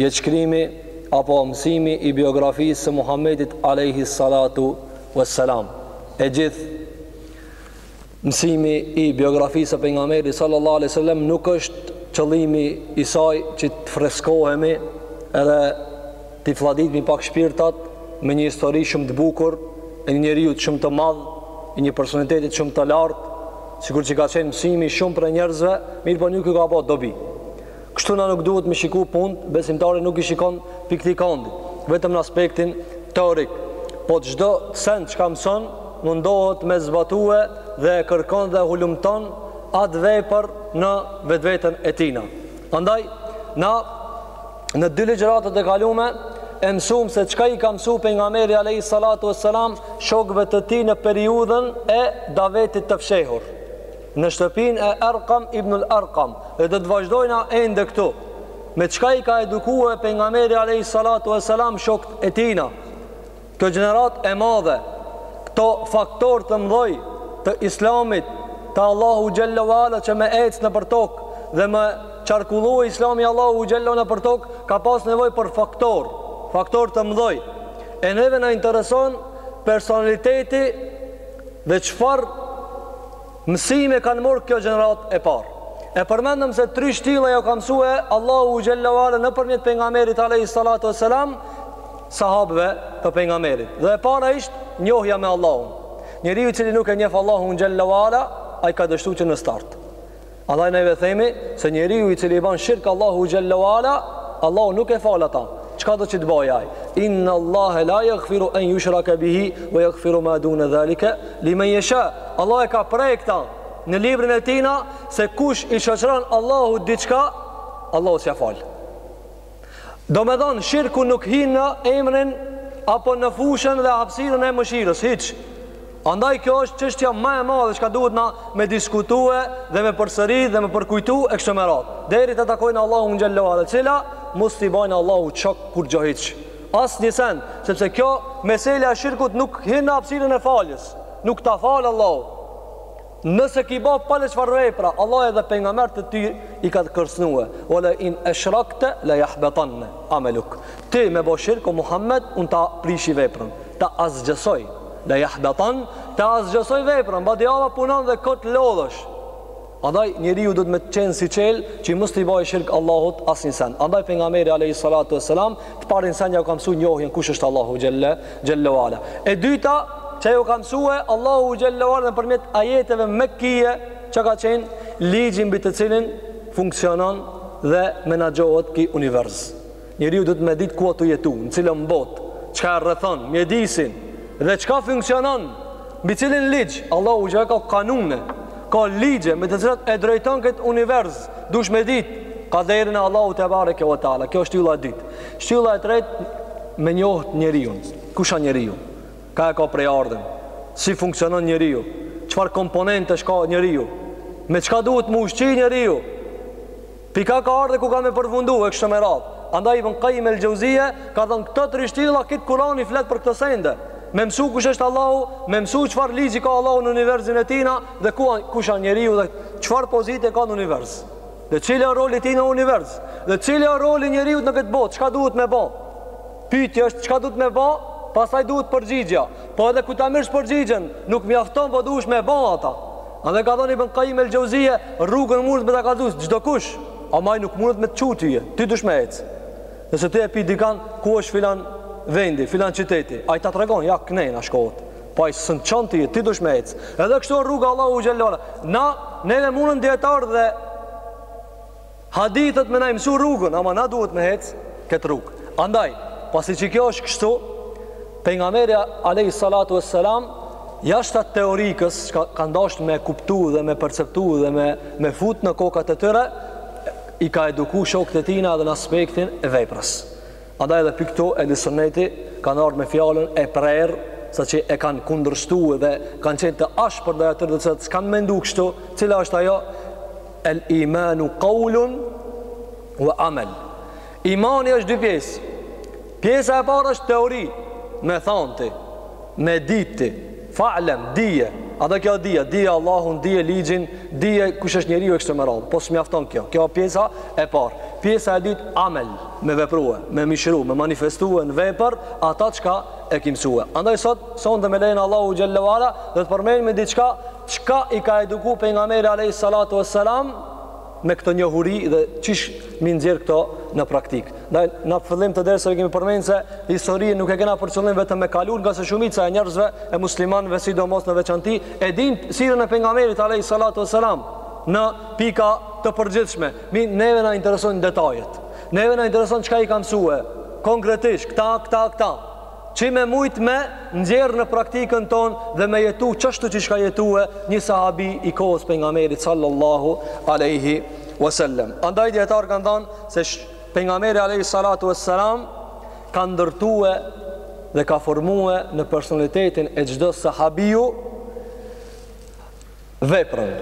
Jetë shkrimi apo mësimi i biografisë së Muhamedit alejhi salatu ue selam e gjithë mësimi i biografisë së pejgamberit sallallahu alejhi wasallam nuk është qëllimi i saj që të freskohemi edhe t'i fladitmi pak shpirtat me një histori shumë të bukur e një njeriut shumë të madh e një personalitetit shumë të lartë sikur që ka qenë mësimi shumë prej njerëzve mirëpo nuk ju ka bo dobi Kështu na nuk duhet me shiku punët, besimtari nuk i shikon prej këti kandi, vetëm në aspektin teorik, po çdo send çka mëson, mundohet me zbatue dhe e kërkon dhe hulumton atë vepër në vetveten e tina. Andaj, na në dy ligjëratat e kalume e mësuam se çka i ka mësu pejgamberi alejhi salatu vesselam shokëve të tij në periudhën e davetit të fshehur. Në shtëpinë e Erkam ibnul Erkam Dhe do të vazhdojna ende këtu Me çka i ka edukue pejgamberi alejhi salatu ue selam shokët e tina Kjo gjeneratë e madhe Këta faktorë të mdhoj Të islamit Të Allahu xhelle ue ala që me ecë nëpër tokë Dhe me qarkullue islami Allahu xhelle nëpër tokë Ka pas nevojë për faktorë Faktorë të mdhoj E neve na intereson Personaliteti Dhe çfarë mësime kanë morrë kjo gjeneratë e parë? E përmendëm se tri shtylla jau ka mësue Allahu xhelle ue ala nëpërmjet pejgamberit alayhi salatu wasalam sahabëve të pejgamberit. Dhe e para ishte njohja me Allahun. Njeriu i cili nuk e njef Allahun xhelle ue ala ai ka dështu që në start. Andaj neve themi se njeriu i cili i ban shirk Allahut xhelle ue ala, Allahu nuk e fal ata. Çkado që të bojë ai? Inna Allahe la yaghfiru an yushraka bihi wa yaghfiru ma dun zalika liman yasha. Allah e ka prekë këta në librin e Tina se kush i shoqëron Allahut diçka, Allahu s'ia fal. Domethonë, shirku nuk hin në emrin apo në fushën dhe hapsirën e mëshirës, hiç. Andaj kjo është çështja ma e madhe çka duhet na me diskutue dhe me përsërit dhe me përkujtue kështu me radhë. Deri ta takojna Allahun xhelle ue ala cila, mos t'i bajna Allahut shok kurgjo hiç. Asnjë sen, sepse kjo meselja e shirkut nuk hin në hapsirën e faljes, nuk ta fal Allahu. Nëse ki ba pale çfar vepra, Allah edhe pejgamberët e tij i ka kërcnue. Le in eshrakte, le jahbetanne. Ameluk. Ti me bo shirkë, o Muhammed, unë ta prish veprën. Ta asgjësoj. Le jahbetanne. Ta asgjësoj veprën. Badihava punon dhe kot lodhesh. Andaj njeriu duhet me qenë syçelë që mos t'i bëjë shirk Allahut asnjë sen. Andaj pejgamberi alayhi salatu wasalam të parin sen jau ka mësu njohjen kush është Allahu xhelle xhelle ve ala. E dyta, që ai u ka mësue, Allahu xhelle ve ala nëpërmjet ajeteve mekije, çka ka qenë ligji mbi të cilin funksionon dhe menaxhohet ky univers. Njeriu duhet me ditë ku a tu jetu, në cilën botë, çka e rrethon, mjedisin, dhe çka funksionon, mbi t'cilin ligj, Allahu xhelle ve ala ka kanune, ka ligje me të cilat e drejton këtë univers, duhesh me ditë, kaderin e Allahu tebareke ve teala, kjo është shtylla e dytë. Shtylla e tretë me njohtë njeriun. Kush është njeriu? Ka e ka prejardhjen? Si funksionon njeriu? Çfarë komponentesh ka njeriu? Me çka duhet m'u ushqy njeriu? Pi ka ka ardh dhe ku ka me përfundu e kështu me radhë. Andaj Ibn Qayyim el Jauziyja ka thënë këto tri shtylla krejt Kurani flet për këto sende. Me mësu kush është Allahu, me mësu çfarë ligji ka Allahu në universin e tina dhe kush është njeriu dhe çfarë pozite ka në univers. Dhe cili â roli i tij në univers Dhe cili â roli i njeriut në këtë botë Çka duhet me bo Pyetja është çka duhet me bo Pastaj duhet përgjigja Po edhe kur ta merrsh përgjigjen Nuk mjafton po duhesh me bo ata Andaj ka thonë Ibn Kajim el Xheuzije Rrugën mundet me ta kallzu çdokush Ama ai nuk mundet me të çu tyje Ti duhesh me ec Nëse ti e pyet dikan Ku është filan vendi Filan qyteti Ai ta tregon Ja knejna shkohet Po ai s'të çon ty, ti duhesh me ec. Edhe kështu rruga Allahu xhelle ve ala. Na neve mundën dijetarët dhe hadithet me na mësu rrugën, ama na duhet me ec kët rrugë. Andaj, pasi që kjo është kështu, pejgamberi alayhi salatu wassalam jashtë atë teorikës që ka dashur me kuptu dhe me perceptu dhe me me fut në kokat e tyre, i ka eduku shokët e tina edhe në aspektin e veprës. Andaj edhe pi këtu Ehli Sunneti kanë ardhur me fjalën e prerë, saqë e kanë kundërshtuar dhe kanë qenë të ashpër ndaj atyre të cilët s'kanë menduar kështu, cila është ajo El imanu qaulun wa amal. Imani është dy pjesë. Pjesa e parë është teori, me thënë ti, me ditë ti. Fa'lem, dije, ata kjo dije, dije Allahun, dije ligjin, dije kush është njeriu e kështu me radhë. Po s'mjafton kjo. Kjo pjesa e parë. Pjesa e dytë, amel, me veprua, me mishru, me manifestua në vepër ata çka e ki mësua. Andaj sot, sonte me lejen Allahu xhelle ve ala, do të përmendim diçka çka i ka eduku pejgamberi alayhi salatu wassalam me këto njohuri dhe qysh m'i nxjerr këto në praktik. Ndaj në fillim të dersave kemi përmendur se historinë nuk e kena për qëllim vetëm me kalu, ngase shumica e njerëzve e muslimanëve sidomos në veçanti e din sirën e pejgamberit alayhi salatu wasalam në pika të përgjithshme. Mi neve na interesojnë detajet. Neve na intereson çka i ka mësue konkretisht këta, këta, këta. Qi me mujt me nxjerr në praktikën tonë dhe me jetu qashtu që shka jetue një sahabi i kohës pejgamberit sallallahu aleyhi wasallam. Andaj dijetarë kanë thanë se pejgamberi aleyhi salatu wasallam ka ndërtue dhe ka formue në personalitetin e çdo sahabiu veprën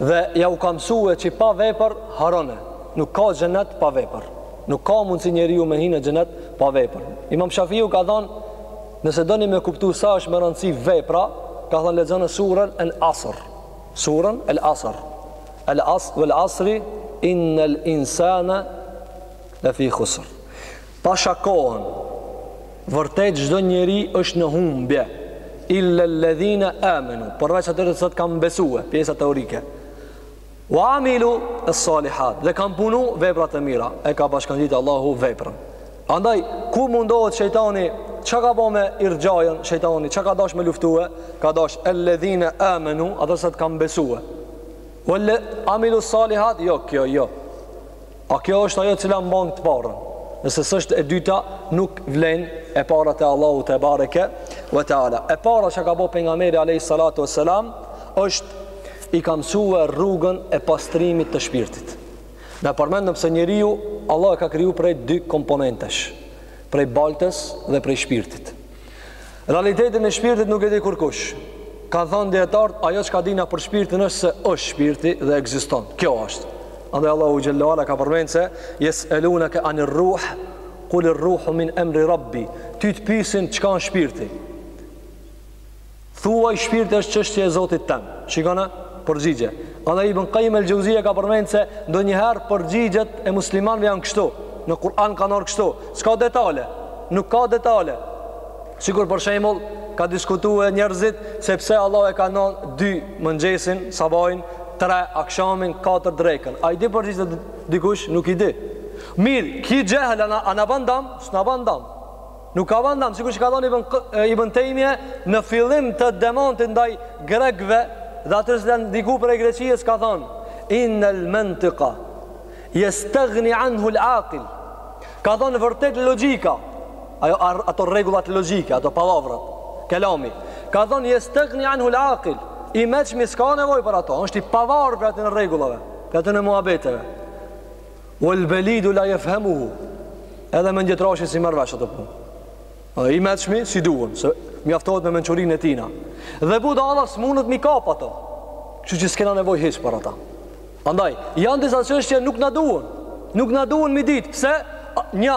dhe ja u ka mësue që pa vepër harone nuk ka xhenet pa vepër nuk ka mundësi njeriu me hi në xhenet pa vepër imam Shafiu ka thonë nëse doni me kuptu sa është me rëndësi vepra ka thonë lexone suren el asër suren el asër el asër vel asri inel insana le fi khusër Pasha kohën, vërtet çdo njeri është në humbje, illa alladhina amanu, përveç atyne të cilët kanë besue, pjesa teorike. Wa amilu as-salihat, dhe kanë punu vepra të mira, e ka bashkangjitur Allahu veprën. Andaj ku mundohet shejtani, çka ka ba me irxhajën shejtani, çka ka dash me luftue, ka dash alladhina amanu, ata të cilët kanë besue. Wa amilu salihat, jo kjo, jo. A kjo është ajo e cila mban të parën? Nëse s'është e dyta, nuk vlen e para te Allahu tebareke ve teala. E para që ka bo pejgamberi alayhi salatu vesselam është i ka mësue rrugën e pastrimit të shpirtit. Na përmendëm se njeriu Allah e ka kriju prej dy komponentesh, prej baltës dhe prej shpirtit. Realitetin e shpirtit nuk e di kurkush. Kanë thanë dijetarët, ajo çka dina për shpirtin është se është shpirti dhe ekziston. Kjo është. Andaj Allahu xhelle ve ala ka përmend se yeseluneka anir ruh qul ruhu min amri rabbi. Ty të pysin çka është shpirti. Thuaj shpirti është çështje e Zotit tem. Shikone përgjigje. Andaj Ibn Qayyim el-Jauziyja ka përmend se ndonjëherë përgjigjet e muslimanëve janë kështu. Në Kur'an kanë ardhur kështu. S'ka detale. Nuk ka detale. Sikur për shembull kanë diskutue njerëzit se pse Allah e ka dhënë dy mëngjesin, sabahin, tre akshamin, katër drekën. A i di përgjigje dikush? Nuk i di. Mirë, ky xhehel a na ban dam, s'na ban dam. Nuk ka ba dam, sikur që ka thënë Ibn Taymije në fillim të demantit ndaj grekëve dhe atyre që janë ndiku prej Greqisë ka thënë in al mantiqa yastaghni anhu al aqil. Ka thënë vërtet logjika, ajo ato rregullat logjike, ato pallavrat, kelami. Ka thënë yastaghni anhu al aqil. I meçmi s'ka nevojë për ato, është i pavarur prej atyne rregullave, prej atyne muhabeteve. Wal balidu la yefhamuhu. Edhe mendjetrashi si merr vesh atë punë. Edhe i meçmi si duhen, se mjaftohet me mençurinë e tina. Dhe budalla s'mundet mi kap ato. Kështu që s'kena nevojë hiç për ata. Andaj, janë disa çështje nuk na duhen. Nuk na duhen mi ditë, pse? Një,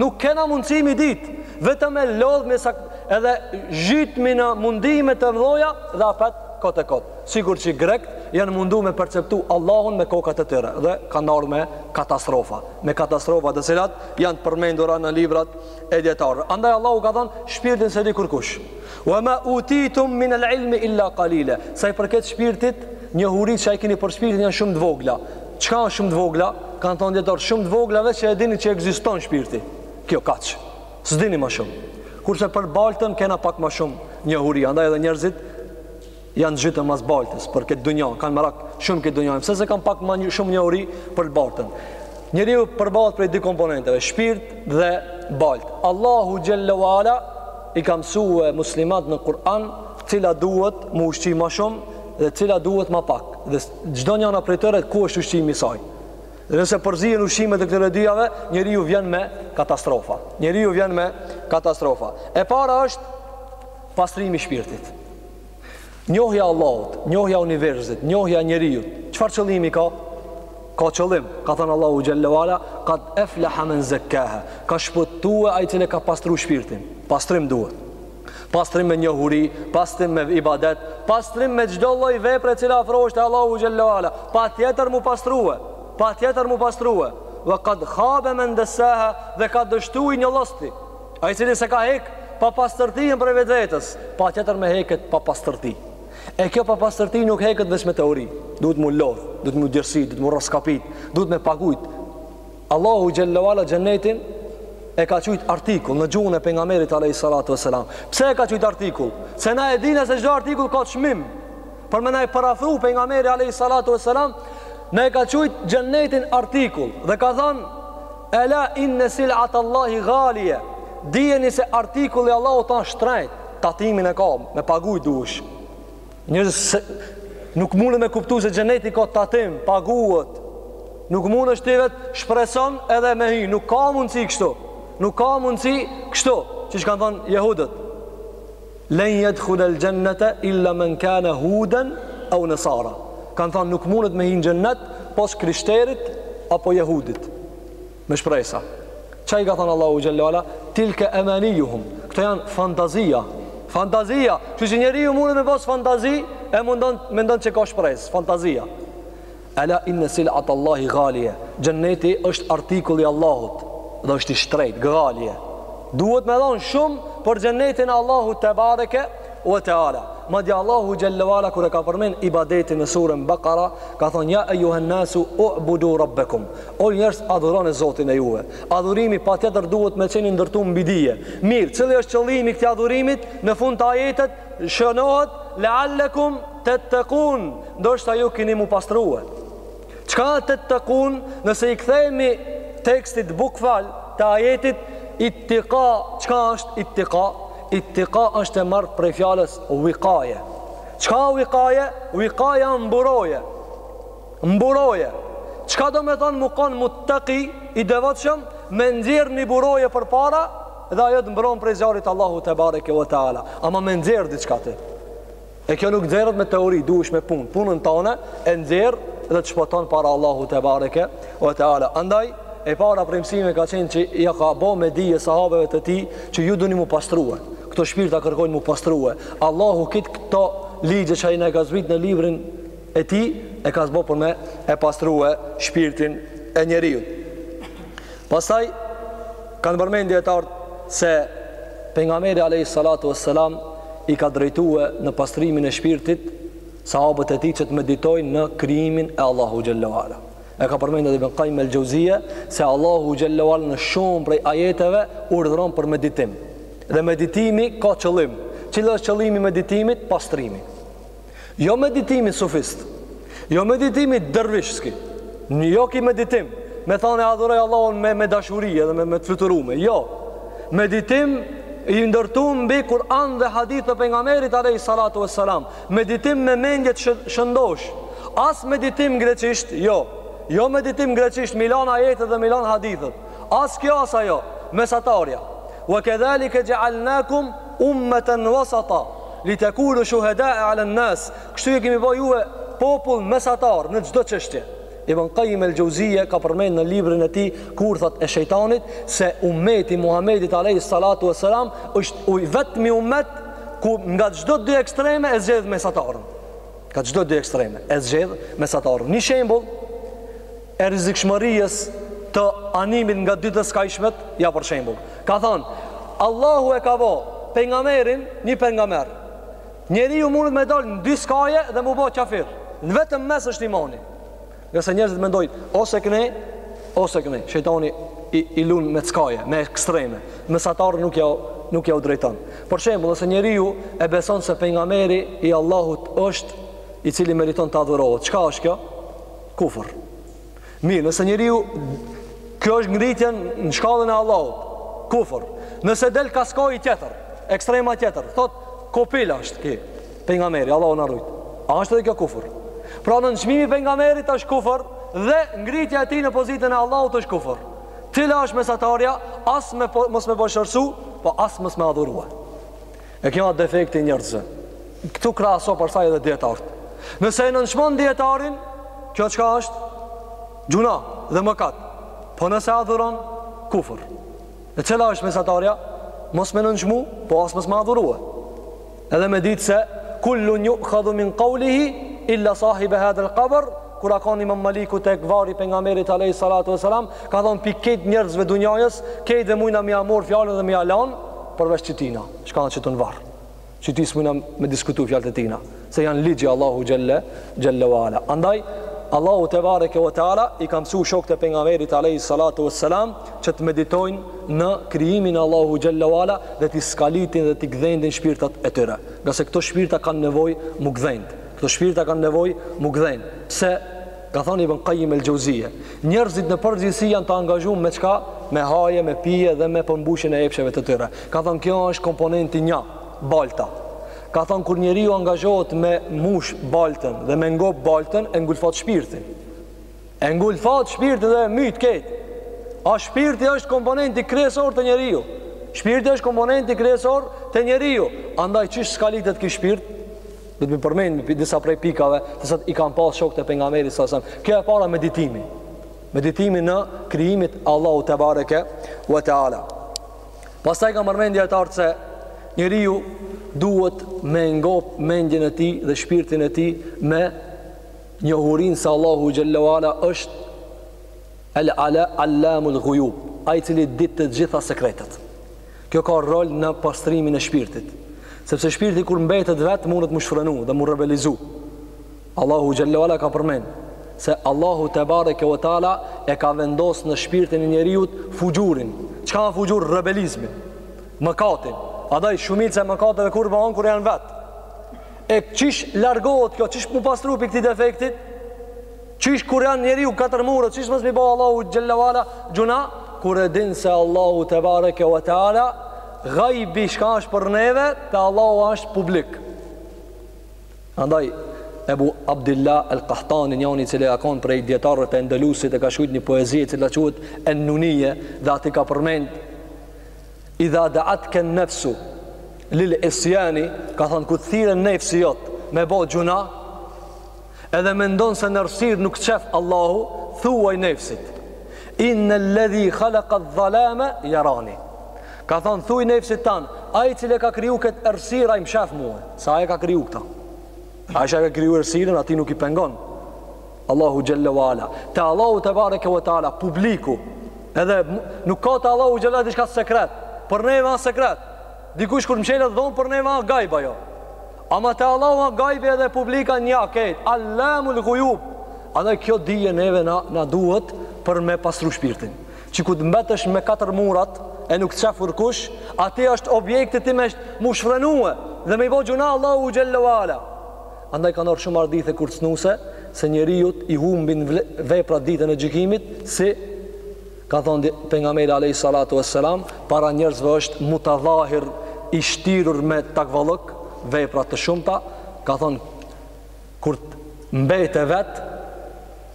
nuk kena mundësi mi ditë. Vetëm e lodhmi edhe zhytmi në mundime të mdhoja dhe apet kot e kot. sikur që grekët janë mundu me perceptu Allahun me kokat e tyre dhe kanë ardhur me katastrofa, me katastrofa të cilat janë të përmendura në librat e dijetarëve. Andaj Allahu ka thënë shpirtin s'e di kurkush. Wa ma utitum min al-ilmi illa qalila. Sa i përket shpirtit, njohuritë që i keni për shpirtin janë shumë të vogla. Çka është shumë të vogla? Kan thënë dijetarët shumë të vogla veç që e dini që ekziston shpirti. Kjo kaq. S'dini më shumë. Kurse për baltën kena pak më shumë njohuri, andaj edhe njerëzit Janë zhytë mas baltës për këtë dunja, kanë merak shumë këtë dunja, pse se kanë pak më shumë njohuri për baltën. Njeriu përbëhet prej dy komponenteve, shpirt dhe baltë. Allahu xhelle ue ala i ka mësue muslimanët në Kur'an, cila duhet mu ushqy më shumë dhe cila duhet më pak. Dhe çdo njëra prej tyre ku është ushqimi i saj. Dhe nëse përzihen ushqimet e këtyre dyjave, njeriu vjen me katastrofa. Njeriu vjen me katastrofa. E para është pastrimi i shpirtit. Njohja e Allahut, njohja e universit, njohja e njeriut, çfarë qëllimi ka? Ka qëllim, ka thënë Allahu xhelle ue ala, qad aflaha man zakkaha. Ka shpëtuar ai që ka pastruar shpirtin. Pastrim duhet. Pastrim me njohuri, pastrim me ibadet, pastrim me çdo lloj vepre e cila afron te Allahu xhelle ue ala. Patjetër mu pastrue, patjetër mu pastrue. Wa qad khaba man dassaha, dhe ka dështuar një llosti. Ai i cili s'e ka hek papastërtinë prej vetvetes, patjetër me hek këtë papastërti. E kjo papastërti nuk heket veç me teori. Duhet mu lodh, duhet mu djersi, duhet mu rraskapit, duhet me pagujt. Allahu xhelle ue ala xhenetin e ka qujt artikull në gjuhën e pejgamberit alayhi salatu wasalam. Pse e ka thujt artikull? Se na e dina se çdo artikull ka çmim. Për me na e parafru pejgamberi alejhi salatu ue selam, na e ka qujtë xhennetin artikull dhe ka thanë, Ela inne sil'ate Allahi ghalije, dijeni se artikulli i Allahut asht shtrenjt, tatimin e ka, me pagujt dush. Njerëz që, nuk mundë me kuptu se xheneti ka tatim, paguhet, nuk mundë ashtu vetë shpreson edhe me hi, nuk ka mundësi kështu, nuk ka mundësi kështu, qysh kanë thonë jehudët. Len yadkhul al jannata illa man kana hudan aw nasara. Kan thon nuk mundet me hi n'xhennet pos krishterit apo jehudit. Me shpresa. Ça i ka thon Allahu xhalla wala tilka amaniyuhum. Kto jan fantazia. Fantazia. Kështu që njeriu mundet me pas fantazi e mundon mendon se ka shpresë, fantazia. Ela inne sil'ate Allahi ghalije, Xhenneti është artikull i Allahut dhe është i shtrejt, ghalije. Duhet me dhonë shumë për Xhennetin e Allahut tebareke ue teala. Madje Allahu xhelle ue ala kur e ka përmend ibadetin në surën Bakara, ka thonë ja ejuhen nasu u'budu rabbakum. O njerëz, adhuroni Zotin e juve. Adhurimi patjetër duhet me qenë ndërtu mbi dije. Mirë, cili është qëllimi i këtij adhurimit? Në fund të ajetit shënohet la'allakum Tettekun, ndoshta ju kini m'u pastrue. Çka tettekun, nëse i kthehmi tekstit bukval të ajetit, ittika, çka është ittika? Ittika është e marrë prej fjalës wikaje. Çka wikaje? Wikaja mburoje. Mburoje. Çka domethonë me konë mutteki, i devotëshëm, me nxjerr një mburoje përpara, dhe ajo të mbron prej zjarrit Allahu tebareke ve teala. Ama me nxjerr diçka ti. E kjo nuk nxjerret me teori, duhet me punë. Punën tane e nxjerr dhe të shpëton para Allahut tebareke ue teala. Andaj e para prej mësimeve ka qenë që jua ka bo me dije sahabeve të tij që ju doni m'u pastrue. Këto shpirta kërkojnë m'u pastrue. Allahu kit këto ligje që ai na ka zbrit në librin e tij e ka zbrit për me e pastrue shpirtin e njeriut. Pastaj kanë përmend dietarët se pejgamberi alayhi salatu wassalam i ka drejtue në pastrimin e shpirtit sahabët e tij që të meditojnë në krijimin e Allahut xhelle ue ala. E ka përmend edhe Ibn Qayyim el-Jauziyja se Allahu xhelle ue ala në shumë prej ajeteve urdhëron për meditim. Dhe meditimi ka qëllim. Cili është qëllimi i meditimit? Pastrimi. Jo meditimi sufist, jo meditimi dervishski, një jo ki meditim, me thanë e adhuroj Allahun me, me dashuri edhe me, me të fluturume, jo, meditim i ndërtu mbi Kur'an dhe hadith të pengamerit alej salatu ve selam, meditim me mendje t'shë, shëndosh, as meditim greqisht, jo, jo meditim greqisht, m'i lan ajetet dhe m'i lan hadithet, as kjo as ajo, mesatarja, wa kedhalike xhealnakum, Ummeten wasata li takunu shuhada ala an-nas. Kështu ju kemi bo juve popull mesatar në çdo çështje. Ibn Qayyim al-Jauziyja ka përmend në librin e tij Kurthat e shejtanit se ummeti i Muhamedit alayhi salatu wassalam është i vetmi ummet ku nga çdo dy ekstreme e zgjedh mesatarin. Nga çdo dy ekstreme e zgjedh mesatarin. Një shembull e rrezikshmërisë të animit nga dy të skajshmet ja për shembull ka than Allahu e ka bo pejgamberin një pejgamber njeriu mundet me dal në dy skaje dhe m'u bo qafir në vetëm mes është imani nëse njerëzit mendojnë ose kne ose kne shejtani i, i lun me skaje me ekstreme mesatarë nuk jau nuk jau drejton për shembull nëse njeriu e beson se pejgamberi i Allahut është i cili meriton të adhurohet çka është kjo Kufër. Mirë, nëse njeriu kjo është ngritja në shkallën e Allahut. Kufër. Nëse del ka skaji tjetër, ekstrema tjetër, thot kopil është ky pejgamberi, Allahu na rujt. A është edhe kjo kufër? Pra nënçmimi i pejgamberit është kufër dhe ngritja e tij në pozitën e Allahut është kufër. Cila është mesatarja, as me, po, mos me poshtërsu, po as mos me adhurue. E kjo është defekti i njerëzve. Këtu krahaso pastaj edhe dijetart. Nëse e nënçmon dijetarin, kjo çka është? Gjynah dhe mëkat. Po nëse adhuron kufër. E cila është mesatarja? Mos me nënçmu, po as mos me adhurue. Edhe me ditë se kullun juhadhu min kaulihi illa sahibe hadhel kabër kur a kon imam Maliku tek varri i pejgamberit alejhi salatu ve selam ka thonë pi kejt njerëzve dunjajës kejtve mujna me ia marr fjalën dhe me ia lan Përveç qitina, çka është qitu në varr, qiti s'mujna me diskutu fjalët e tina, se janë ligji i Allahut xhelle, xhelle ve ala. Andaj, Allahu tebareke ve teala, i ka msu shokët e pejgamberit alejhi salatu ve selam, që të meditojnë në krijimin e Allahut xhelle ve ala, dhe t'i skalitin dhe t'i gdhendin shpirtat e tyre. Ngase këto shpirta kanë nevojë mu gdhend. Këto shpirta kanë nevojë mu gdhend. Pse? Ka thënë Ibn Kajim el-Xheuzije, Njerëzit në përgjithësi janë të angazhuar me çka? Me haje, me pije dhe me përmbushjen e epsheve të tyre. Ka thënë kjo është komponenti një, balta. Ka thënë kur njeriu angazhohet me mush baltën dhe me ngop baltën e ngulfat shpirtin. E ngulfat shpirtin dhe e myt kejt. A shpirti është komponenti kryesor te njeriu. Shpirti është komponenti kryesor te njeriu. Andaj çish skalitet ky shpirt? Do t'i përmendmi disa prej pikave se si i kanë pas shokët e pejgamberit sa sa. Kjo e para meditimi. Meditimi në krijimet e Allahut tebareke ve teala. Pastaj kanë përmend dijetarët se njeriu duhet me ngop mendjen e tij dhe shpirtin e tij me njohurinë se Allahu xhelle ve ala është al-lamul gujub, ai i cili i di të gjitha sekretet. Kjo ka rol në pastrimin e shpirtit, sepse shpirti kur mbetet vet mundet mu shfrenu dhe mu rebelizu. Allahu xhelle ve ala ka përmend se Allahu tebareke ve teala e ka vendos në shpirtin e njeriut fuxhurin. Çka është fuxhur? Rebelizmin. Mëkatin. Andaj shumica e mëkateve kur bëhen? Kur janë vet. E çish largohet kjo, çish mu pastru pi këtij defektit? Qysh kur janë njeriu katër mure, qysh mos me i bë Allahut xhelle ve ala gjynah, kur e din se Allahu tebareke ve teala gajbi çka është për neve, te Allahu është publik. Andaj Ebu Abdillah el-Kahtani, njëri i cili ka qenë prej dijetarëve të Endelusit, e ka shkruar një poezi e cila quhet En-Nunije dhe aty ka përmend Idha da'atke nefsu lil isjani, ka thënë kur të thirr nefsi jot me bë gjynah, Edhe mendon se n'errsirë nuk t'shef Allahu, thuaj nefsit, Inne ledhi khalaka dhalame, jarani. Ka thonë, thuj nefsit tanë, ai i cili e ka kriju këtë errsirë, ai më shef mue, se ai e ka kriju këta. Ai që e ka kriju errsirën, atij nuk i pengon. Allahu xhelle ve ala. Te Allahu tebareke ve teala, publiku, edhe nuk ka te Allahu xhelle diçka sekret, për neve a sekret. Dikush kur mshelet n'dhomë, për neve a gajb ajo. Ama te Allahu a gajbi edhe publika nja ket Allamul gujub Andaj kjo dije neve na, na duhet për me pastru shpirtin Që kur të mbetesh me katër murat e nuk të shef kurkush Aty është objekti ti me u shfrenue dhe me i bo gjynah Allahu xhelle ve ala Andaj kanë ardh shumë hadithe kërcnuse se njeriut i humbin veprat ditën e gjykimit si Ka thënë Pejgamberi alejhi salatu ves selam, para njerëzve është mutadhahir i shtirur me takvallëk, vepra të shumta, ka thënë kur mbetet vet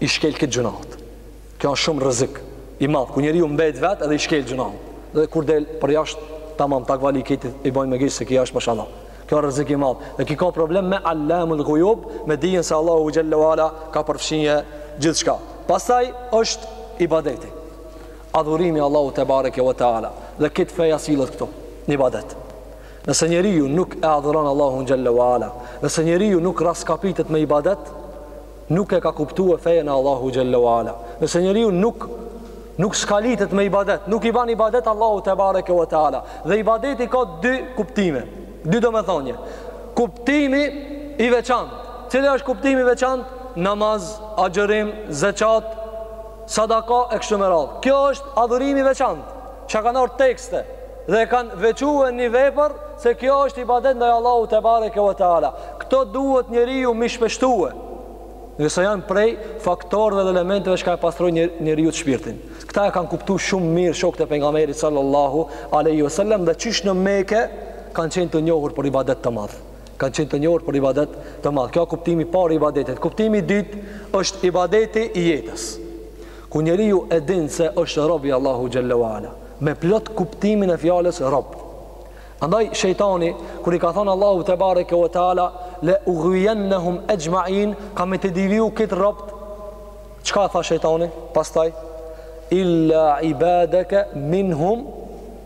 i shkel krejt gjynahet. Kjo është shumë rrezik i madh kur njeriu mbet vet edhe i shkel gjynahet. Dhe kur del për jashtë tamam takvali krejt i bojn me gisht se ky është mashallah. Kjo është rrezik i madh. Dhe ky ka problem me Allamul Ghuyub, me dijen se Allahu xhelle ve ala ka përfshinje gjithçka. Pastaj është ibadeti. Adhurimi Allahu tebareke ve teala. Dhe krejt feja sillet këtu, në ibadet. Nëse njeriu nuk e adhuron Allahun xhelle ve ala, nëse njeriu nuk raskapitet me ibadet, nuk e ka kuptue fejen e Allahu xhelle ve ala. Nëse njeriu nuk, nuk skalitet me ibadet, nuk i ban ibadet Allahu tebareke ve teala. Dhe ibadeti ka dy kuptime, dy domethonje. Kuptimi i veçant. Cili është kuptimi i veçant? Namaz, agjërim, zeqat, sadaka e kështu me radhë. Kjo është adhurimi i veçant. Çka kanë ardhur tekste dhe e kanë veçuar një vepër se kjo është ibadet ndaj Allahut tebareke ve teala. Këto duhet njeriu m'i shpeshtue. Ngase janë prej faktorëve dhe elementëve që ka e pastrojnë një, njeriut shpirtin. Këta e kanë kuptuar shumë mirë shokët e pejgamberit sallallahu alaihi wasallam dhe qysh në Mekë kanë qenë të njohur për ibadet të madh. kanë qenë të njohur për ibadet të madh. Kjo është kuptimi i parë i ibadetit. Kuptimi i dytë është ibadeti i jetës. Kur njeriu e din se është rob i Allahu xhelle ve ala, me plot kuptimin e fjalës rob. Andaj shejtani kur i ka thënë Allahu tebareke ve teala le ughwiyannahum ajma'in, kam me t'i devijue krejt robt. Çka tha shejtani? Pastaj illa ibadaka minhum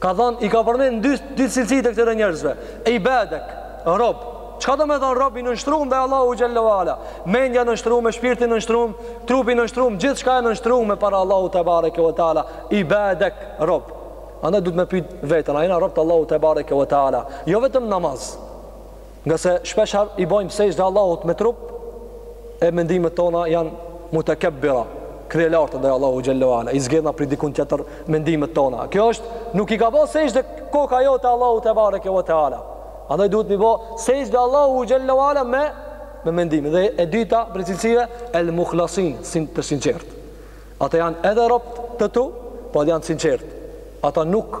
Ka thënë, i ka përmend dy cilësi të këtyre njerëzve. Ibadek, rob. Çka domethonë rob i nënshtrum ndaj Allahu xhelle ve ala? Mendja nënshtrume, shpirti nënshtrum, trupi nënshtrum, gjithçka e nënshtrume para Allahu tebareke ve teala. Ibadek, rob. Andaj duhet me pyet veten, a jena rob të Allahu tebareke ve teala? Jo vetëm namaz. Nga se shpeshherë i bojmë sexhde Allahut me trup e mendimet tona janë mutekebbira, kryelarta ndaj Allahu xhelle ue ala, i zgjedhna prej dikun tjetër mendimet tona. Kjo është, nuk i ka bo sexhde koka jote Allahu tebareke ue teala. Andaj duhet me i bo sexhde Allahu xhelle ue ala me, me mendimet. Dhe e dyta prej cilësive, el mukhlasin, sin, të sinqertë. Ata janë edhe robt e tu, po janë sinqertë. Ata nuk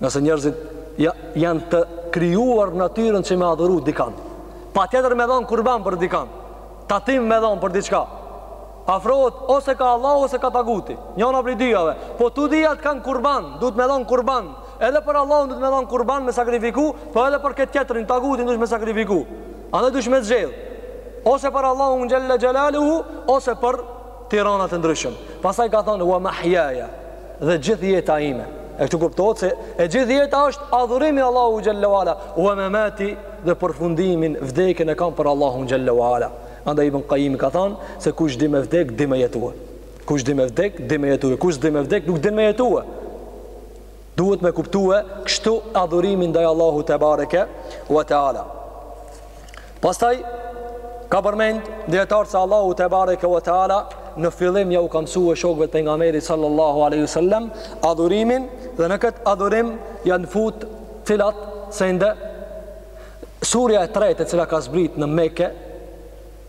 Nëse njerëzit janë të krijuar në natyrën që me adhuru dikan. Patjetër me dhonë kurban për dikan. Tatim me dhonë për diçka. Afrohet ose ka Allahu ose ka taguti. Njona prej dyjave. Po të dyjat kanë kurban, duhet me dhonë kurban. Edhe për Allahun duhet me dhonë kurban me sakrifiku, po edhe për këtë tjetërin, tagutin duhet me sakrifiku. Edhe duhet me zgjedh. Ose për Allahun xhelle xhelaluhu ose për Tiranë të ndryshëm. Pastaj ka thënë wa mahyaja dhe gjithë jeta ime. E këtu kuptohet se e gjithë jeta është adhurimi i Allahu xhalla wala, wa mamati dhe përfundimin vdekjen e kam për Allahun xhalla wala. Andaj Ibn Qayyim ka thënë se kush di me vdek, di me jetue. Kush di me vdek, di me jetue. Kush di me vdek, nuk din me jetue. Duhet me kuptue kështu adhurimin ndaj Allahu tebareke ue teala. Pastaj, kanë përmend dijetarët se Allahu tebareke ue teala në fillim jau ka msue shokve të Pejgamberit sallallahu aleyhi sallam adhurimin dhe në këtë adhurim janë fut cilat sende? Surja e trejt e cila ka zbrit në meke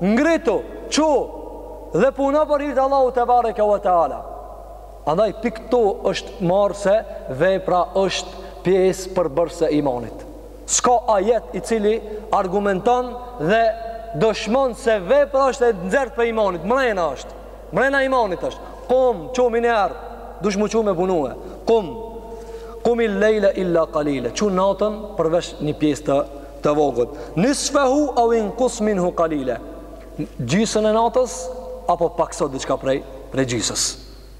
Ngritu, çu dhe puno për hir të Allahut tebareke ve teala. Andaj pik këtu është marrë se vepra është pjesë përbërëse e imanit. S'ka ajet i cili argumenton dhe dëshmon se vepra është e nxjerrë prej imanit, mrena është. Mrena imanit është. Kum, kum njëherë, dush m'u çu me punue. Kum, kum il lejle illa kalile, çu natën përveç një pjesë të të vogël. Nisfahu aw inqus minhu qalila. Gjysën e natës apo pakso diçka prej prej gjysës.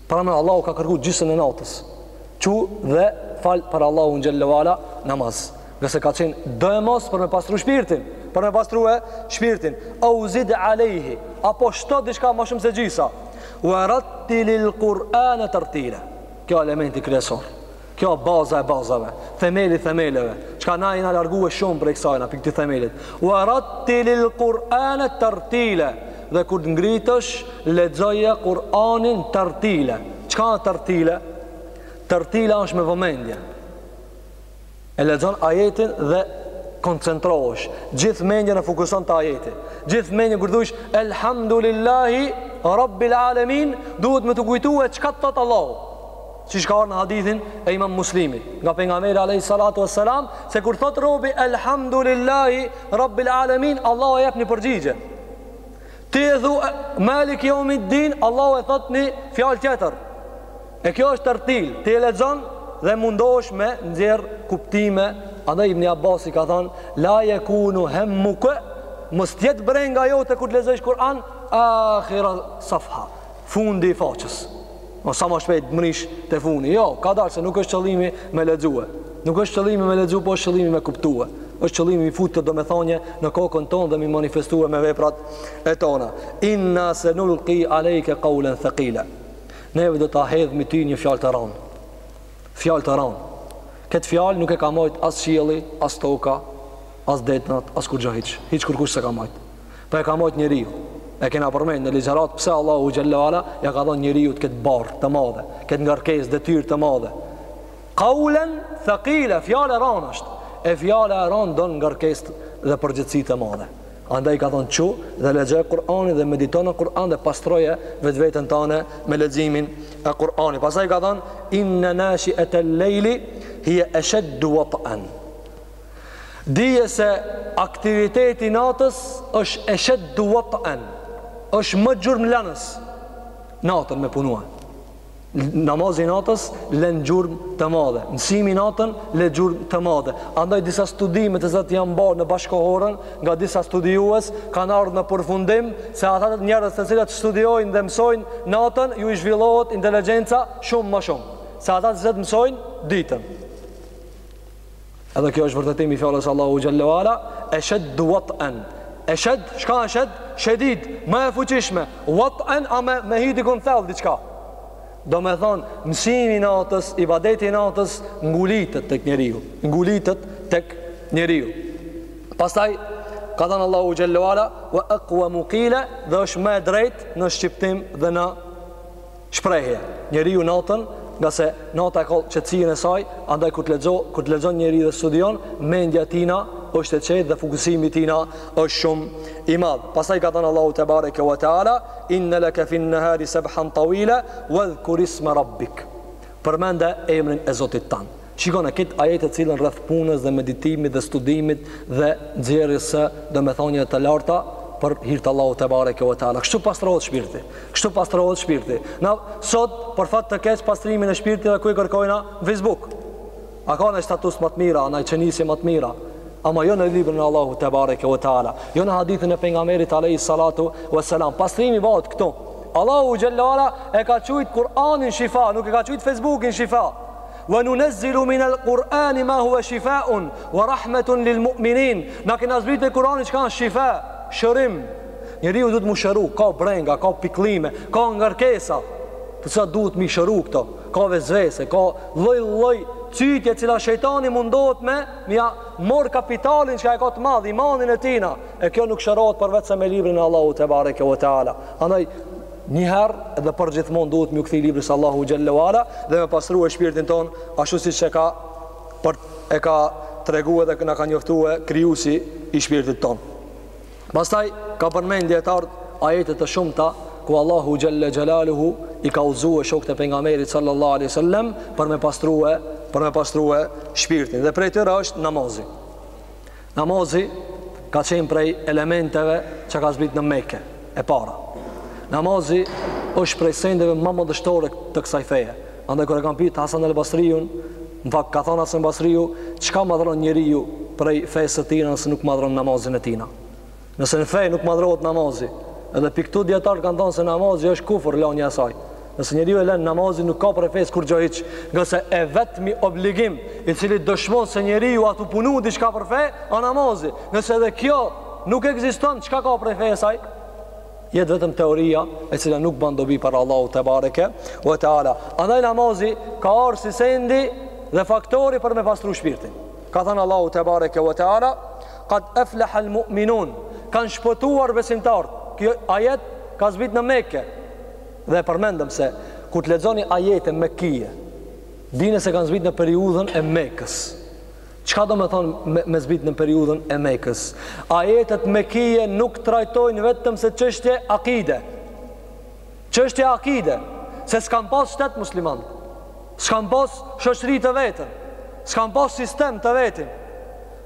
Pra ne Allahu ka kërku gjysën e natës. Çu dhe fal për Allahun xhelle ve ala namaz. Ngase ka qenë doemos për me pastru shpirtin. Për me pastrue shpirtin. Au zid alejhi. Apo shto diçka ma shumë se gjysa. Ue rattilil Kur'ane tertila. Kjo elementi kryesor. Kjo baza e bazave, themeli i themeleve, çka na jena largue shumë prej kësajna, prej këtij themelit. Wa rattilil Qur'an tartila. Dhe kur të ngritësh, lexoje Kur'anin tartila. Çka është tartila? Tartila është me vëmendje. E lexon ajetin dhe koncentrohesh. Gjithë mendjen e fokuson te ajeti. Gjithë mendjen kur thosh elhamdulillahi rabbil alamin, duhet me t'u kujtue çka thot Allahu. Siç ka ardhur në hadithin e Imam Muslimit, nga pejgamberi alayhi salatu wassalam, se kur thot robi elhamdulillahi rabbil alamin, Allahu e jep një përgjigje. Ti e thu Malik Yawmiddin, Allahu e thot një fjalë tjetër. E kjo është tertil, ti e lexon dhe mundosh me nxjerr kuptime. Andaj Ibn Abbasi ka thanë, la yakunu hammuka mos të jetë brenga jote kur të lexosh Kur'an, akhira safha fundi i faqes. O sa më shpejt mrish te funi. Jo, ka ardh se nuk është qëllimi me lexue. Nuk është qëllimi me lexu, po është qëllimi me kuptue. Është qëllimi mi fut këtë domethënie në kokën tonë dhe mi manifestue me veprat e tona. Inna sanulqi alayka qawlan thaqila. Neve do ta hedhmi ty një fjalë të rëndë. Fjalë të rëndë. Këtë fjalë nuk e ka mbajt as qielli, as toka, as detnat, as kurgjo hiç. Hiç kurkush s'e ka mbajt. Po e ka majt njeriu. E kena përmend në ligjërata pse Allahu xhalla wa ala ja ka dhënë njeriut këtë barr të madhe, këtë ngarkesë detyrë të madhe. Qaulan thaqila, fjalë e rëndë është. E fjala e rëndë don ngarkesë dhe përgjegjësi të madhe. Andaj ka thonë çu dhe lexoje Kur'anin dhe medito në Kur'an dhe pastroje vetveten tane me leximin e Kur'anit. Pastaj ka thonë inna nashi'atal layli hiya ashaddu wat'an. Dije se aktiviteti i natës është esheddu watan, është më gjurmëlanës natën me punuar. Namazi i natës lën gjurmë të madhe. Mësimi natën lë gjurmë të madhe. Andaj disa studime të cilat janë bërë në bashkohorën nga disa studiues kanë ardhur në përfundim se ata njerëz të cilët studiojnë dhe mësojnë natën ju i zhvillohet inteligjenca shumë më shumë se ata të cilët mësojnë ditën. Edhe kjo është vërtetim i fjalës Allahu xhalla wa ala, esheddu watan. Eshed, çka eshed? Shedid, më e fuqishme. Watan a me me hi dikun thell diçka. Domethonë, mësimi i natës, ibadeti i natës ngulitet tek njeriu. Ngulitet tek njeriu. Pastaj ka thënë Allahu xhalla wa ala, wa aqwamu qila, dhe është më e drejtë në shqiptim dhe në Shprehje, njeriu natën, ngase nata e ka qetësinë e saj, andaj kur të lexo, kur të lexon njeri dhe studion, mendja e tina është e qetë dhe fokusimi i tina është shumë i madh. Pastaj ka thënë Allahu tebareke ve teala, inna laka fi nahari sabhan tawila wadhkur isma rabbik. Përmende emrin e Zotit tan. Shikone këtë ajet të cilën rreth punës dhe meditimit dhe studimit dhe nxjerrjes së domethënieve të larta për hir të Allahut te bareke ve teala. Kështu pastrohet shpirti. Kështu pastrohet shpirti. Na sot për fat të keq pastrimin e shpirtit ku e kërkojnë në Facebook. A ka naj status ma të mirë, a naj thënie ma të mirë, ama jo në librin e Allahut te bareke ve teala, jo në hadithin e pejgamberit alayhi salatu ve selam. Pastrimi bëhet këtu. Allahu xhallala e ka qujt Kur'anin shifa, nuk e ka qujt Facebookin shifa. Wa nunazzilu min al-Qur'ani ma huwa shifa'un wa rahmatun lil-mu'minin. Na kena zbrit në Kur'an çka është shifa, shërim. Njeriu duhet m'u shëru, ka brenga, ka pikëllime, ka ngarkesa, të cilat duhet mi shëru këto. Ka vesvese, ka lloj-lloj cytje që shejtani mundohet me, mi ja mor kapitalin çka e ka të madh, imanin e tina. E kjo nuk shërohet përveç se me librin e Allahut te bareke ve teala. Andaj Një herë dhe përgjithmonë duhet me u kthy librit të Allahut xhalla wala dhe me pastrue shpirtin tonë ashtu siç e ka për e ka treguar dhe na ka njoftuar krijuesi i shpirtit tonë. Pastaj kanë përmend dijetarët ajete të shumta ku Allahu xhalla xhalaluhu i ka udhëzuar shokët e pejgamberit sallallahu alaihi wasallam për me pastrue për me pastrue shpirtin dhe prej tyre është namazi. Namazi ka qenë prej elementeve që ka zbrit në Mekë, e para. Namazi është prej sendeve më madhështore të kësaj feje. Andaj kur e kanë pytë Hasan al-Basriun, në fakt ka thonë Hasan al-Basriu, çka madhron njeriu prej fesë së tina nëse nuk madhron namazin e tina. Nëse në fe nuk madhrohet namazi, edhe pik këtu dijetarët kanë thënë se namazi është kufër lënia e saj. Nëse njeriu e len namazin nuk ka prej fesë kurgjo hiç, ngase e vetmi obligim i cili dëshmon se njeriu a tu punu diçka për fe, a namazi. Nëse edhe kjo nuk ekziston, çka ka prej fesë saj? Jet vetëm teoria e cila nuk ban dobi para Allahut te bareke u te ala. Andaj namazi ka ardhur si sendi dhe faktori për me pastru shpirtin. Ka thënë Allahu te bareke ve teala, "Qad aflaha al-mu'minun", kanë shpëtuar besimtarët. Ky ajet ka zbrit në Mekë. Dhe e përmendëm se kur të lexoni ajete mekkie, dini se kanë zbrit në periudhën e Mekës. Çka domethonë me, me zbrit në periudhën e Mekës? Ajetet mekkie nuk trajtojnë vetëm se çështje akide. Çështje akide, se s'kanë pas shtet musliman, s'kanë pas shoqëri të vetën, s'kanë pas sistem të vetin.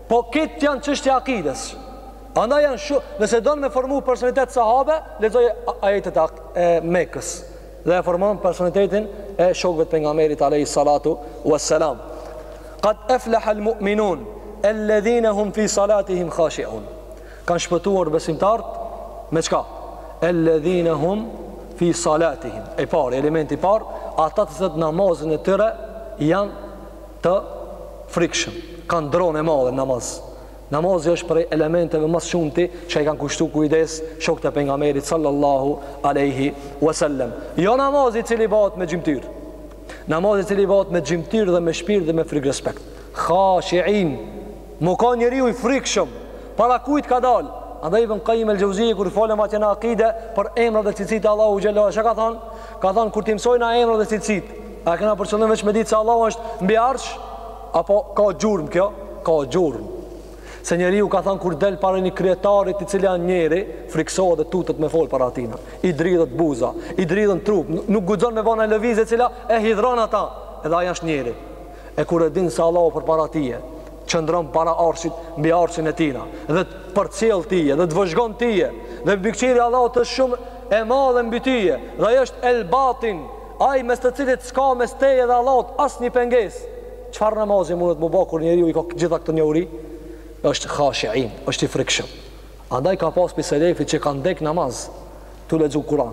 Po këto janë çështje të akides. Andaj janë shu, nëse don me formu personalitet sahabe, lexoj ajetet e Mekës dhe e formon personalitetin e shokëve të pejgamberit alayhi salatu wassalam. Qad aflaha al-mu'minun alladhina hum fi salatihim khashi'un. Kanë shpëtuar besimtarët me çka? Alladhina hum fi salatihim. I pari, elementi i parë, ata të cilët në namazin e tyre janë të frikshëm, kanë dron e madhe në namaz. Namazi është prej elementeve ma së shumti që i kanë kushtu kujdes shokët e pejgamberit sallallahu alaihi wasallam. Jo namazi i cili bahet me gjymtyr. Namazi i cili bahet me gjymtyr dhe me shpirt dhe me frikë respekt. Khashiin Mu kan njeriu i frikshëm, para kujt ka dal? Andaj Ibn Qayyim al-Jauziy kur folëm na atje në akide për emrat dhe cilësitë e Allahut xhellahu, çka ka thënë? Ka thënë kur t'i mësojna emrat dhe cilësitë, a kena për qëllim veç me ditë se Allahu është mbi arsh apo ka gjurmë kjo? Ka gjurmë. Se njeriu ka thënë kur del para një kryetarit i cili a njeri, friksohet dhe tutet me fol para atina. I dridhet buza, i dridhet trupi, nuk guxon me ba naj lëvizje e cila e hidhron ata. Edhe ai është njeri. E kur e din se Allahu përpara tije, qëndron para arshit, mbi arshin e tina, dhe të përcjell tije, dhe të vëzhgon tije, dhe mbikëqyrja Allahut është shumë e madhe mbi tije, dhe ai është el batin, ai mes të cilit s'ka mes teje dhe Allahut asnjë pengesë, çfarë namazi mundet mu ba kur njeriu i ka gjitha këtë njohuri? është khashiin, është i frikshëm. Andaj ka pas prej selefit që kanë dek n'namaz, tu lexu kuran.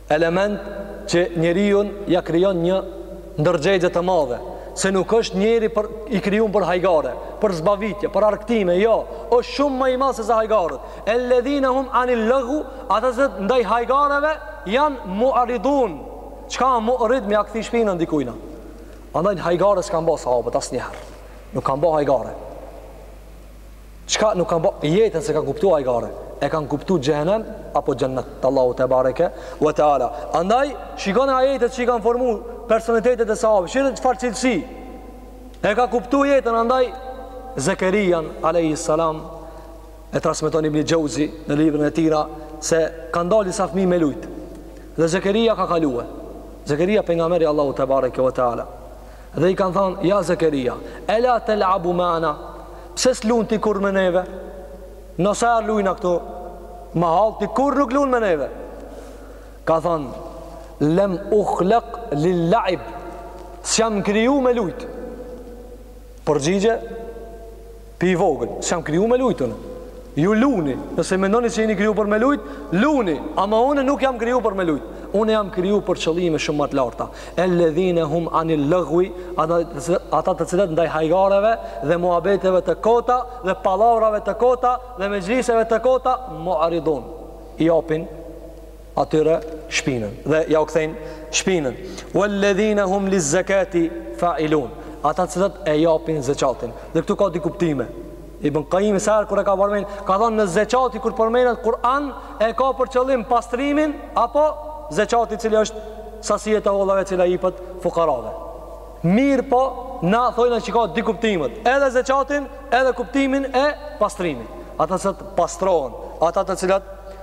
element që njeriut ja krijon një ndërgjegje të madhe, se nuk është njeri për, i krijun për hajgare, për zbavitje, për argëtime, jo, është shumë ma i madh se sa hajgaret. Alladhina hum anil laghu, ata të cilët ndaj hajgareve janë mu'ridun. Çka mu'rid me ja kthy shpinën dikujna? Andaj hajgare s'kan ba sahabët asnjëherë. Nuk kanë ba hajgare. Çka nuk kanë ba, jetën s'e kanë kuptu hajgare. E kanë kuptu xhehenem apo xhennet të Allahut tebareke ve teala. Andaj shikoni ajetet që i kanë formu personalitetet e sahabëve, çfarë çfarë cilësi. E kanë kuptu jetën andaj Zekerian alayhi salam e transmeton Ibn Jauzi në librin e tij se kanë dalë disa fëmijë me lujt. Dhe Zekeria ka kaluar. Zekeria pejgamberi Allahut tebareke ve teala. Dhe i kanë thënë, Ja Zekeria, ela tel'abu ma'ana, pse s'lun ti kurrë me neve? Na sa her lujna këtu n'mëhall, ti kurrë nuk lun me neve. Ka thënë, Lem ukhlaq lil la'ib, s'jam kriju me lujt. Përgjigje, Pi vogël, s'jam kriju me lujtë unë. Ju luni, nëse mendoni se jeni kriju për me lujtë, luni, ama unë nuk jam kriju për me lujtë. Unë jam kriju për qëllime shumë më të larta. Elledhine hum anil lëgwi, ata të cilët ndaj hajgareve dhe muabeteve të kota dhe pallavrave të kota dhe mexhliseve të kota, muaridun, i japin atyre shpinën dhe ja u kthejnë shpinën wal ladhina hum liz zakati fa'ilun ata të cilët e japin zakatin dhe këtu ka dy kuptime Ibn Kajimi sa herë kur e ka përmen ka thënë zakati kur përmendet në Kur'an e ka për qëllim pastrimin apo zakati i cili është sasia e të hollave e cila i jepet fukarave mirëpo na thojna që ka dy kuptimet, edhe zakatin edhe kuptimin e pastrimit ata të cilët pastrohen ata të cilët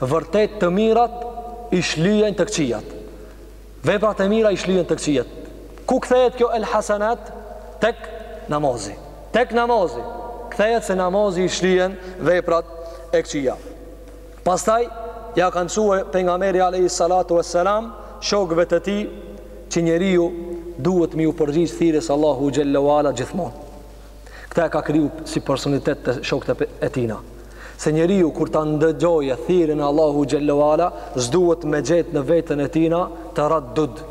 Vërtet të mirat i shlyejnë të këqijat. Veprat e mira i shlyejnë të këqijat. Ku kthehet kjo el hasanat tek namazi? Tek namazi kthehet se namazi i shlyejn veprat e këqija. Pastaj ja ka mësuar pejgamberi alayhi salatu vesselam shokëve të tij që njeriu duhet me iu përgjigj thirrjes Allahut xhallahu ala gjithmonë. Këta e ka kriju si personalitet te shokët e tina. Se njeriu kur ta ndëgjojë thirrjen e Allahut xhallahu ala, s'duhet me gjet në veten e tina taraddud.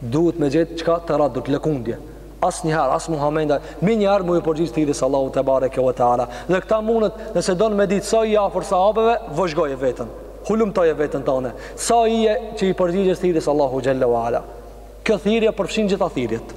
Duhet me gjet çka taraddud, lëkundje. Asnjëherë, as m'u hamend, menjëherë me iu përgjigj thirrjes Allahut tebareke ve teala. Dhe këta mundet, nëse don me ditë sa je afër sahabeve, vëzhgoje veten. Hulumtoje veten tande. Sa je që i përgjigjesh thirrjes Allahut xhallahu ala. Kjo thirrje përfshin gjitha thirrjet.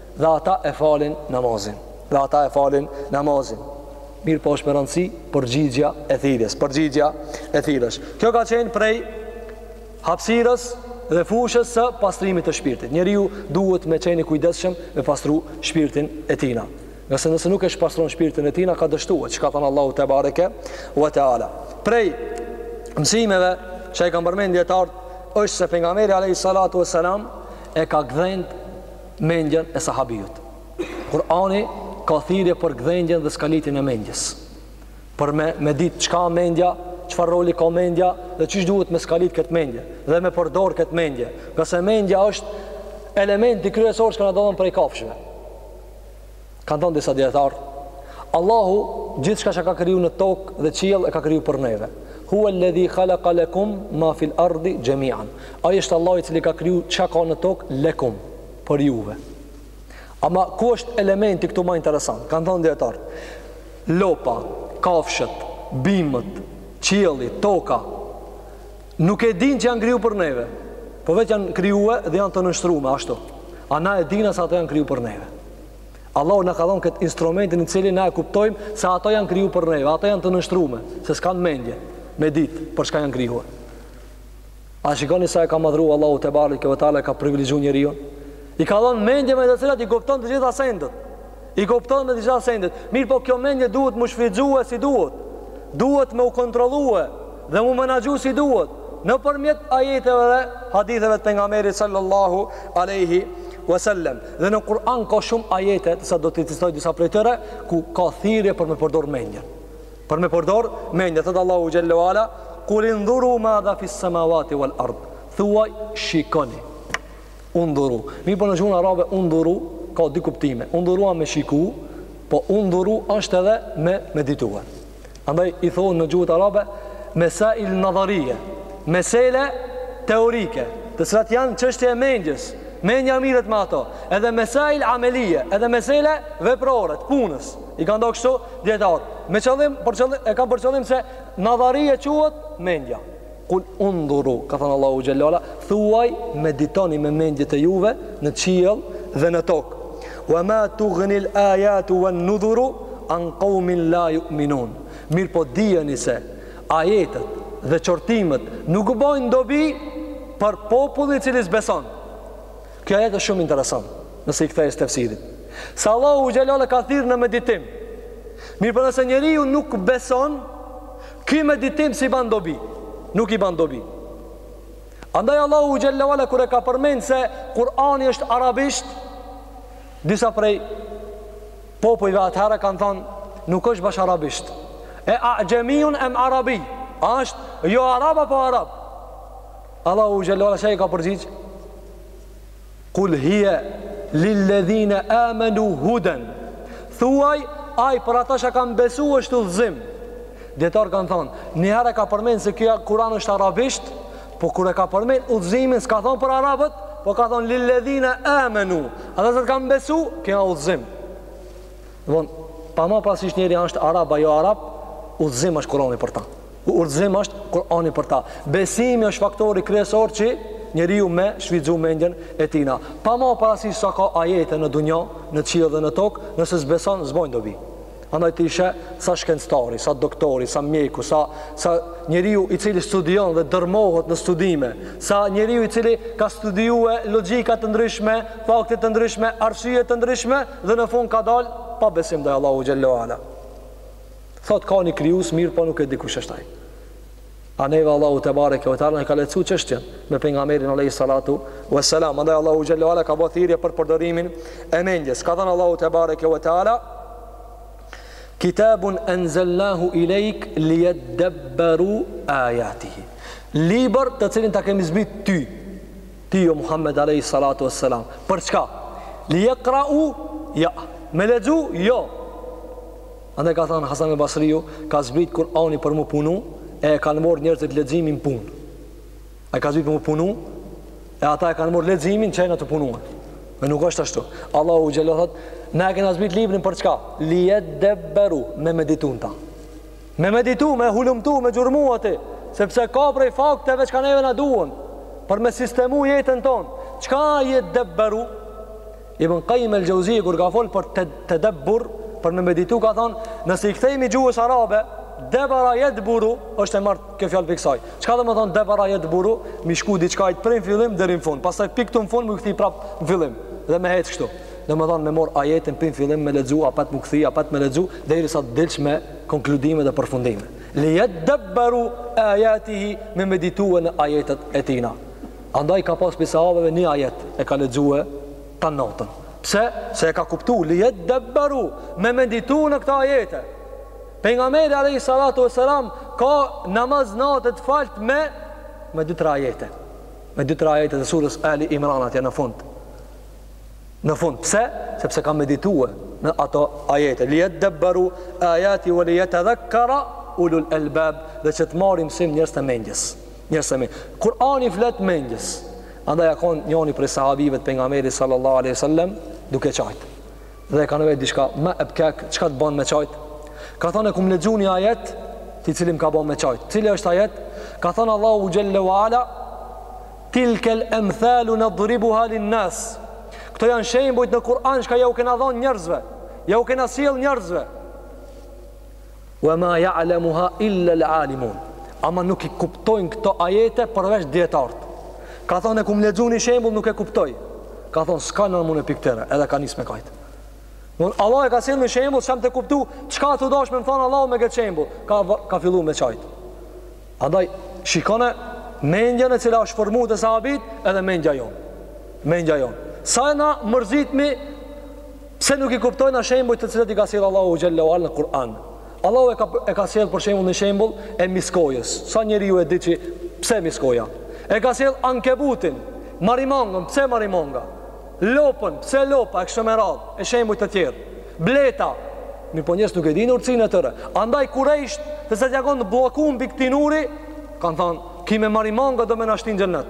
dhe ata e falin namazin dhe ata e falin namazin mirëpo është me rëndësi përgjigja e thirrjes përgjigja e thirrjes kjo ka qenë prej hapësirës dhe fushës së pastrimit të shpirtit njeriu duhet me qenë i kujdesshëm me pastru shpirtin e tina Nëse nëse nuk e pastron shpirtin e tina ka dështuar, siç ka thënë Allahu tebareke ve teala. Prej mësimeve që e kanë përmendë dijetarët është se pejgamberi alayhi salatu vesselam e ka gdhend mendjen e sahabiut. Kur'ani ka thirrje për gdhendjen dhe skalitjen e mendjes. Për me me ditë çka është mendja, çfarë roli ka mendja dhe qysh duhet me skalit këtë mendje dhe me përdor këtë mendje. Ngase mendja është elementi kryesor që na dallon prej kafshëve. Kanë thënë disa dijetarë, Allahu gjithçka që ka kriju në tokë dhe qiell e ka kriju për neve. Hua ledhi khalaka lekum ma fil ardi gjemian. Ai është Allahu i cili ka kriju çka në tokë lekum për juve. Ama ku është elementi këtu ma interesant? Kanë thonë dijetarët, lopa, kafshët, bimët, qielli, toka, Nuk e din që janë kriju për neve. Po vetë janë krijue dhe janë të nënshtrume ashtu. A na e dina se ato janë kriju për neve? Allahu na ka dhënë këtë instrument me të cilin na e kuptojmë se ato janë kriju për neve, ato janë të nënshtrume, se s'kanë mendje me ditë për çka janë krijue. A shikoni sa e ka madhruar Allahu tebareke ve teala e ka privilegju njeriun? I ka dhënë mendje me të cilat i kupton të gjitha sendet. I kupton me të gjitha sendet. Mirëpo kjo mendje duhet m'u shfrytzue si duhet. Duhet me u kontrollue dhe m'u menaxhu si duhet. Nëpërmjet ajeteve dhe haditheve të Pejgamberit sallallahu aleyhi wasallem. Dhe në Kur'an ka shumë ajete, të cilat do t'i citoj disa prej tyre, ku ka thirje për me përdor mendjen. Për me përdor mendjen, thotë Allahu xhelle wa ala, kul undhuru madha fis samawati wal ard. Thuaj, shikoni. Undhuru. Mirëpo në gjuhën arabe undhuru ka dy kuptime. Undhuru a me shiku, po undhuru është edhe me meditue. Andaj i thonë në gjuhët arabe mesail nadharije, mesele teorike, të cilat janë çështje e mendjes. Mendja mirret me ato. Edhe mesail amelije, edhe mesele veprore të punës. I kanë nda kështu dijetarët. Me qëllim, e kanë për qëllim se nadharije quhet mendja. Kul undhuru, ka thënë Allahu xhelle wa ala, thuaj meditoni me mendjet e juve në qiell dhe në tokë. Wa ma tughnil ayatu wan nudhuru an qaumin la yu'minun. Mirëpo dijeni se ajetet dhe qortimet nuk bojnë dobi për popullin i cili s'beson. Kjo ajet është shumë interesant, nëse i kthehesh tefsirit. Se Allahu xhelle wa ala ka thirr në meditim. Mirëpo nëse njeriu nuk beson, Ky meditim s'i ban dobi, nuk i ban dobi. Andaj Allahu xhelle wa ala kur e ka përmenë se Kurani është arabisht, disa prej popujve atëherë kanë thonë nuk është bash arabisht. E a'xhemijun em arabi, a është jo arab apo arab. Allahu xhelle wa ala ça i ka përgjigjë? Kul hije lil ledhine amenu huden Thuaj, aj për ata që kanë besu është udhëzim Dijetarët kanë thonë, njëherë e ka përmenë se ky Kuran është arabisht Po kur e ka përmenë udhëzimin, s'ka thonë për arabët Po ka thonë lil ledhine amenu Ata se kanë besu, ky a udhëzim Dhe, pa marrë parasysh njeri është arab a jo arab Udhëzim është kurani për ta Udhëzim është Kur'ani për ta. Besimi është faktori kryesor që njeriu me shfrytëzu mendjen e tina. Pa marrë parasysh sa ka ajete në dunja, në qiell dhe në tokë, nëse s'beson, s'bojnë dobi. Andaj ti i sheh sa shkencëtari, sa doktori, sa mjeku, sa, sa njeriu i cili studion dhe dërrmohet në studime, sa njeriu i cili ka studiue logjika të ndryshme, fakte të ndryshme, arsye të ndryshme dhe në fund ka dalë pa besim ndaj Allahu xhelle wa ala. Thot ka një krijues mirëpo nuk e di kush është ai. A neve Allahu tebareke ve teala e ka lehtsu çështjen me pejgamberin alayhi salatu ve selam. Andaj Allahu xhallahu ala ka bo thirrje për përdorimin e mendjes. Ka thënë Allahu tebareke ve teala Kitabun anzalnahu ilayk liyadabbaru ayatihi. Libër të cilin ta kemi zbrit ty. Ty o Muhammed alayhi salatu ve selam. Për çka? Liyaqra'u ya. Me lexu? Jo. Andaj ka thënë Hasan el Basriu, ka zbrit Kur'ani për mu punu, e e kanë morë njerëzit leximin punë. Ai ka zbrit për mu punu, e ata e kanë morë leximin që janë tu punue. Dhe nuk është ashtu. Allahu xhelle thot, na e kena zbrit librin për çka? Li yadabbaru me meditu n'ta. Me meditu, me hulumtu, me gjurmu aty, sepse ka prej fakteve çka neve na duhen për me sistemu jetën ton. Çka yadabbaru? Ibn Qayyim al-Jauziy kur ka fol për tadabbur, për me meditu ka thon, nëse i kthejmë gjuhës arabe, debara yadburu është e marrë kjo fjalë pi ksaj. Çka domethon debara yadburu? Mi shku diçkajt prej në fillim deri në fund, pastaj pi ktu në fund m'u kthy prap në fillim dhe me ec kështu. Domethon me mor ajetin prej fillim me lexu, apet m'u kthy, apet me lexu derisa të dilsh me konkludime dhe përfundime. Li yadabbaru ayatihi me meditue në ajetet e tina. Andaj ka pas prej sahabeve një ajet e ka lexue tan natën. Pse? Se e ka kuptu, li yadabbaru, me meditu në këta ajete. Pejgamberi alayhi salatu ve selam, ka namaz nate t'falt me, me dy tra ajete. Me dy tra ajete të surës Ali Imran atje në fund. Në fund, pse? Sepse ka meditue në ato ajete. Li yadabbaru ayatihi wa li yatadhakkara ulul elbab, dhe që të marrin msim njerëzit e mendjes. Njerëzit e mendjes. Kur'ani i flet mendjes. Andaj a kon njoni prej sahabive të pejgamberit sallallahu alaihi wasallam duke qajt. Dhe e kanë vet diçka, ma yubkik, çka të bën me qajt? Ka thënë kum lexu një ajet, i cili m'ka bon me qajt. Cili është ajet? Ka thënë Allahu xhallahu ala tilkel amthalu nadribuha lin nas. Këto janë shembujt në Kur'an që ja u kena dhënë njerëzve. Ja u kena sjell njerëzve. Wa ma ya'lamuha illa al-alimun. Ama nuk i kuptojnë këto ajete përveç dietarët. Ka thonë kum lexu një shembull nuk e kuptoj. Ka thonë s'ka në mund e piktere, edhe ka nis me kajt. Don Allah e ka sjell një shembull s'jam tu kuptu, çka tu dosht me m'thon Allahu me këtë shembull. Ka ka fillu me çajt. Andaj shikone mendjen e cila është formu te sahabit edhe mendja jon. Mendja jon. Sa na mërzitmi Pse nuk i kuptojna shembujt të cilat i ka sjellë Allahu xhalla ual në Kur'an? Allahu e ka e ka sjellë për shembull shembullin e miskojës. Sa njeriu e di që pse miskoja? E ka sjellë ankebutin, marimongën, pse marimonga? Lopën, pse lopa e kështu me radhë, e shembuj të tjerë. Bleta, mirëpo njerëz nuk e dinë urtësinë e tyre. Andaj kurajsh, kur se u janë bllokun prej këtij nuri, kanë thënë, "Kime marimonga do me na shti n'xhennet."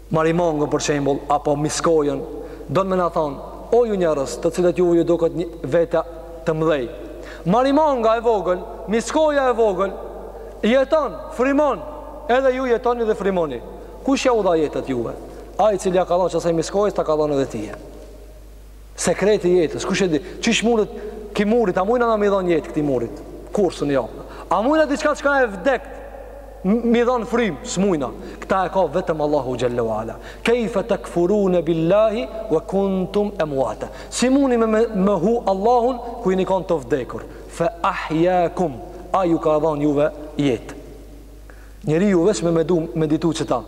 Marimongën për shembull apo Miskojën, don me na thonë, o ju njerëz, të cilët juve ju duket vetja të mëdhej. Marimonga e vogël, Miskoja e vogël, jeton, frymon, edhe ju jetoni dhe frymoni. Kush ja u dha jetët juve? Ai i cili ja ka dhënë asaj Miskojës, ta ka dhënë edhe tyje. Sekreti i jetës, kush e di? Qysh merret ky muri, a mujna na me i dhon jetë këtij murit? Kurrsesi jo. A mujna diçka çka e vdekt me i dhon frym? S'mujna. Kta e ka vetëm Allahu xhallahu ala. Kayfa takfuruna billahi wa kuntum amwata. Si muni me mohu Allahun kur jeni kanë të vdekur? Fa ahyakum. Ai ju ka dhon juve jetë. Njeriu veç me e meditu qeta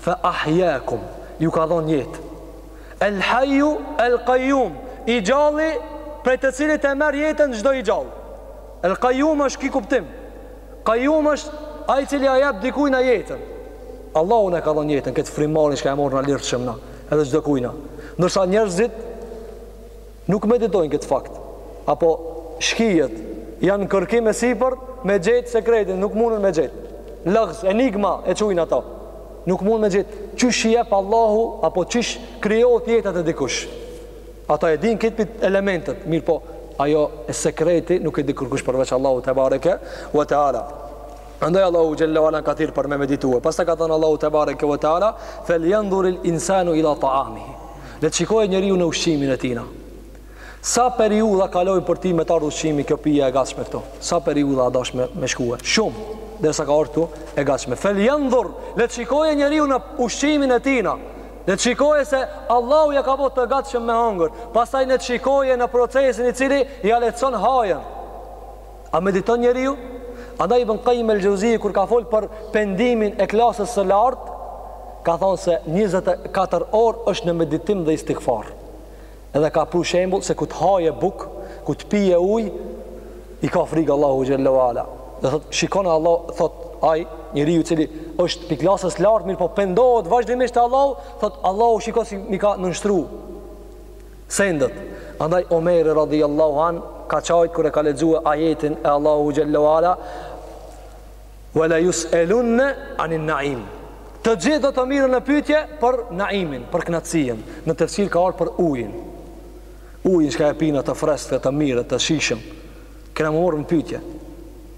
Fa ahjakum Ju ka dhon jet El haju el kajum I gjalli Prej të cilit e merr jetën çdo i gjall El kajum është ky kuptim Kajum është Ai cili ia jep dikujna jetën Allahu na ka dhon jetën Këtë frymarrjen çka e marrim na lirshëm na Edhe çdokujna Ndërsa njerëzit Nuk meditojnë këtë fakt. Apo shkencëtarët janë në kërkim e sipër me gjetë sekretin, nuk mundën me gjetë. Lugz, enigma e qujnë ato. Nuk mundën me gjetë qysh i jep Allahu apo qysh krijohet jeta te dikush. Ata e dinë këto elementet, mirëpo, ajo e sekreti nuk e di kurkush përveç Allahu te bareke ve teala. Andaj Allahu xhalla wala ka thirr për me meditue. Pastaj ka thënë Allahu te bareke ve teala, "Fel yanzuril insanu ila ta'amihi." Le të shikojë njeriu në ushqimin e tina. Sa periudha kalojnë për ti me të ardhë ushqimi qoftë pija e gatshme këtu? Sa periudha a dasht me, me shkue? Shumë, derisa ka ardh këtu e gatshme. Fel jandhur, le të shikojë njeriu në ushqimin e tina. Le të shikojë se Allahu ja ka bo të gatshme me hangër. Pastaj le të shikojë në procesin i cili ja lehtëson hajën. A mediton njeriu? Andaj Ibn Qayyim el-Jauziy kur ka fol për pendimin e klasës së lartë, ka thonë se 24 orë është në meditim dhe istighfar. Edhe ka pru shembull se kur të haje buk, kur të pije ujë, i ka frikë Allahu xhallahu ala. Dhe thot shiko Allah thot ai njeriu i cili është pi klasës së lartë, mirëpo pendohet vazhdimisht te Allahu, thot Allahu shiko si mi ka nënshtru. Sendet, andaj Omeri radhijallâhu anhu ka qajt kur e ka lexu ajetin e Allahu xhelle ue ala, Wa la tus'alunna anin na'im. Të gjithë do të mirren në pyetje për naimin, për kënaqësinë. Në tefsir ka ardh për ujin. Ujin çka e pina të freskët, të mirë, të shijshëm. Kena m'u marrë në pyetje.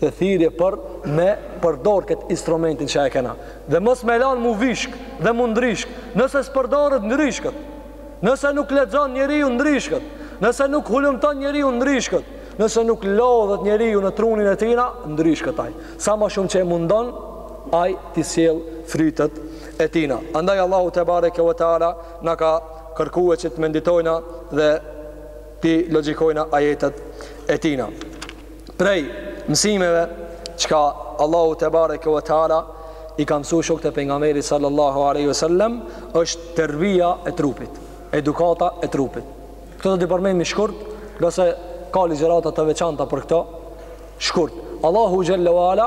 dhe thirrje për me përdor këtë instrumentin që e kena dhe mos me lanë m'u vyshk dhe m'u ndryshk nëse s'përdoret ndryshket nëse nuk lexon njeriu ndryshket nëse nuk hulumton njeriu ndryshket nëse nuk lodhet njeriu në trunin e tina ndryshket aj sa ma shumë që e mundon aj t'i sjell frytet e tina andaj Allahu tebareke ve teala na ka kërkue që t'menditojna dhe t'i logjikojna ajetet e tina Prej mësimeve çka Allahu tebareke ve teala i ka mësuar shokët e pejgamberit sallallahu alaihi wasallam është terbija e trupit, edukata e trupit. Këto do t'i përmendim shkurt, ngase ka ligjërata të veçanta për këto. Shkurt. Allahu xhelle ue ala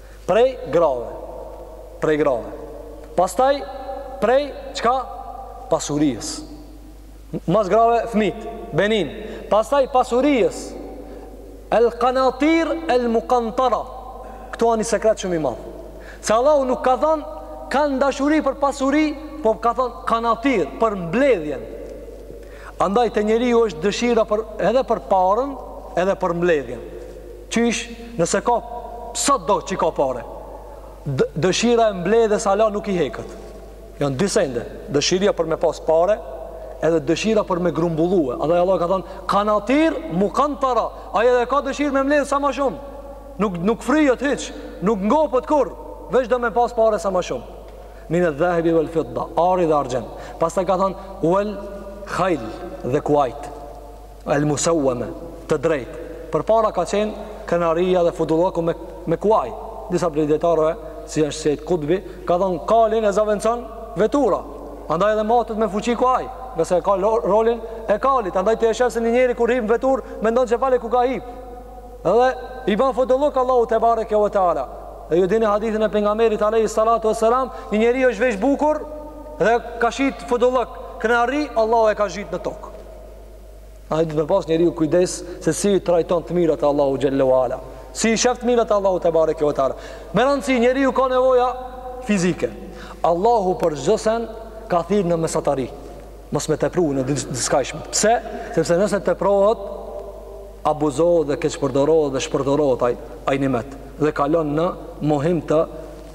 Prej grave. Prej grave. Pastaj prej çka? Pasurijës. Mas grave fmijt, benin. Pastaj pasurisë. El kanatir el mukantara. Këtu a ni sekret shumë i madhë. Se Allahu nuk ka thanë, kanë dashuri për pasuri, po ka thanë kanatir, për mbledhjen. Andaj te njeriu është dëshira për, edhe për paren, edhe për mbledhjen. Qysh, nëse ka sado që ka pare, dëshira e mbledhës ala nuk i heket. Janë dy sende, dëshira për me pas pare, edhe dëshira për me grumbullue. Andaj Allah ka thanë, kanatir, mukantara, ai edhe ka dëshirë me mbledhë sa ma shumë. Nuk, nuk fryhet hiç, nuk ngopet kurrë, veç do me pas pare sa ma shumë. Mine dhehebi vel fidda, ari dhe argjend. Pastaj ka thanë, uel khajl dhe kuajt. El Musawwama, të drejtë. Përpara ka qenë krenaria dhe fudullëku me me kuaj. Disa prej dijetarëve, si është Sejid Kutbi, ka thënë kalin e zavendson vetura. Andaj edhe matet me fuqi kuaj, se e ka rolin e kalit, andaj ti e sheh se një njeri kur hip n'veturë, mendon se s'di ku ka hip. Edhe i ban fudullëk Allahu tebareke ve teala. E ju e dini hadithin e pejgamberit alayhi salatu wassalam, një njeri është vesh bukur dhe ka shit fudullëk, krenari Allahu e ka zhyt në tokë. Ai duhet me pas njeriu kujdes se si i trajton të mirat e Allahu xhelle ue ala. Si i shef të mirat e Allahu tebareke ve teala. Me rëndësi njeriu ka nevoja fizike. Allahu për çdo send ka thirr në mesatari. Mos me tepru në diçkaj shumë. Pse? Sepse nëse teprohet abuzohet dhe keqpërdorohet dhe shpërdorohet ai nimet dhe kalon në mohim të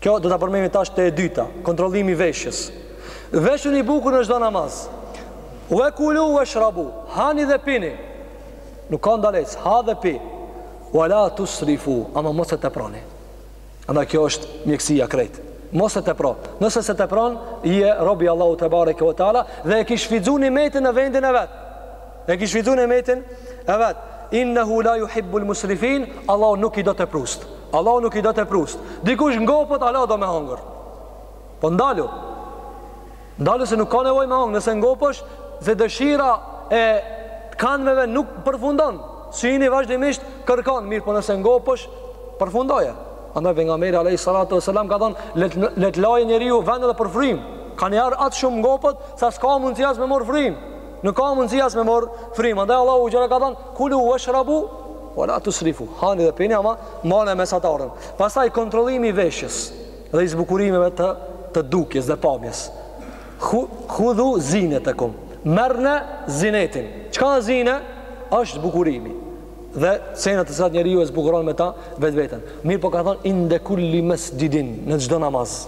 Kjo do ta përmendim tash te e dyta, kontrollimi i veshjes. Veshuni bukur në çdo namaz. Wa kulu washrabu, hani dhe pini. Nuk ka ndalesë, ha dhe pi. Wala tusrifu, ama mos e teproni. Andaj kjo është mjekësia krejt. Mos e tepro. Nëse se tepron, je robi Allahu te bareke ve teala dhe e ki shfrytëzu nimetin në vendin e vet. E ki shfrytëzu nimetin e vet. Innahu la juhibbul musrifin, Allahu nuk i do teprust. Allahu nuk i do teprust. Dikush ngopët, ala do me hangër. Po ndalu. Ndalu se nuk ka nevoj me hangër. Nëse ngopësh, dhe dëshira e kanmeve nuk përfundon. Syni vazhdimisht kërkon, mirëpo nëse ngopësh, përfundoje. Andaj pejgamberi, alejhi salatu ve selam, ka thonë, le t'laje njeriu vend edhe për frym. Ka njeri aq shumë ngopët, sa s'ka mundsi as me marrë frym. Nuk ka mundësi as me marr frymë. Andaj Allahu xhela ka thënë kulu washrabu wala tusrifu. Hani dhe pini ama mane mesataren. Pastaj kontrollimi i veshjes dhe i zbukurimeve të të dukjes dhe pamjes. Khudhu zinatakum. Merrne zinetin. Çka është zinet? Është zbukurimi. Dhe senat të cilat njeriu e zbukuron me ta vetveten. Mirëpo ka thënë inde kulli masjidin në çdo namaz.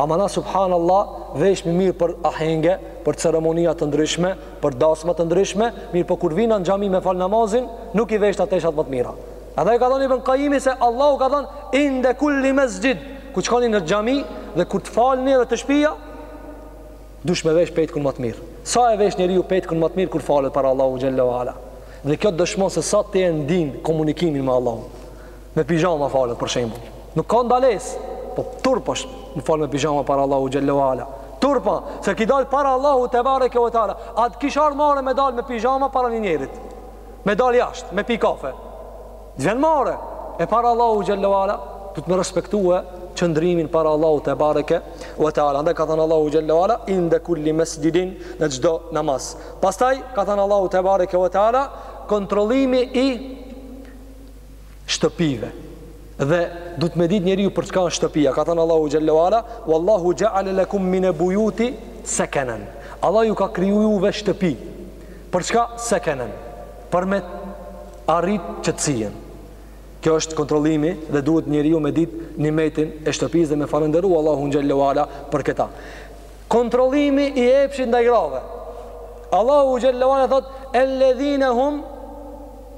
Ama na subhanallah veshmi mirë për ahenge, për ceremonia të ndryshme, për dasma të ndryshme, mirëpo kur vina në xhami me fal namazin, nuk i vesh ato teshat më të mira. Edhe aj ka thënë Ibn Qayimi se Allahu ka thënë inde kulli masjid, kur shkoni në xhami dhe kur të falni edhe te shtëpia, duhesh me vesh petkun më të mirë. Sa e vesh njeriu petkun më të mirë kur falet para Allahu xhallahu ala. Dhe kjo dëshmon se sa ti e ndin komunikimin me Allahun. Me pijama falet për shembull. Nuk ka ndalesë. Po turp është, me fal me pijama para Allahu xhallahu ala. Turp a, se ki dal para Allahu te bareke ve teala. A të kish ardh marre me dal me pijama para një njerit? Me dal jashtë, me pi kafe. T'vjen marre e para Allahu xhallahu ala, duhet me respektue qëndrimin para Allahu te bareke ve teala. Andaj ka thënë Allahu xhallahu ala inde kulli masjidin në çdo namaz. Pastaj ka thënë Allahu te bareke ve teala kontrollimi i shtëpive. Dhe duhet me ditë njeriu për çka është shtëpia. Ka thënë Allahu xhallahu ala, "Wallahu ja'ala lakum min buyuti sakanan." Allahu ju ka krijuar shtëpi. Për çka sakanan? Për me arrit qetësinë. Kjo është kontrollimi dhe duhet njeriu me ditë nimetin e shtëpisë dhe me falënderu Allahu xhallahu ala për këtë. Kontrollimi i epshit ndaj grave. Allahu xhallahu ala thot alladhina hum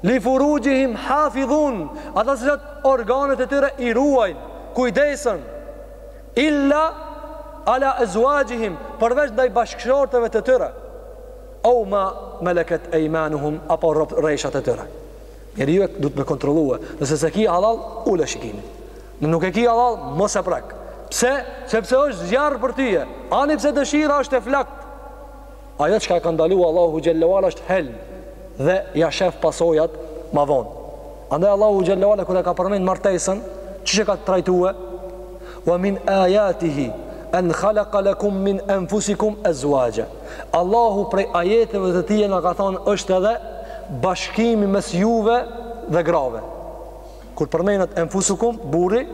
li furujihim hafizun. Ata të cilët organet e tyre i ruajnë, kujdesën illa ala azwajihim, përveç ndaj bashkëshorteve të tyre. Au ma malakat aymanuhum apo robëreshat e tyre. Njeriu e duhet me kontrollue, nëse s'e ki halal, ule shikimin. Nuk e ki hallall, mos e prek. Pse? Sepse është zjarr për tyje. Ani pse dëshira është e flakt. Ajo çka e ka ndalu Allahu xhelle ve ala është helm dhe ja shef pasojat ma vonë. Andaj Allahu xhelle ve ala kur e ka përmend martesën, qysh e ka trajtue? Wa min ayatihi an khalaqa lakum min anfusikum azwaja. Allahu prej ajeteve të tij na ka thonë është edhe bashkimi mes juve dhe grave. Kur përmenet enfusikum, burri,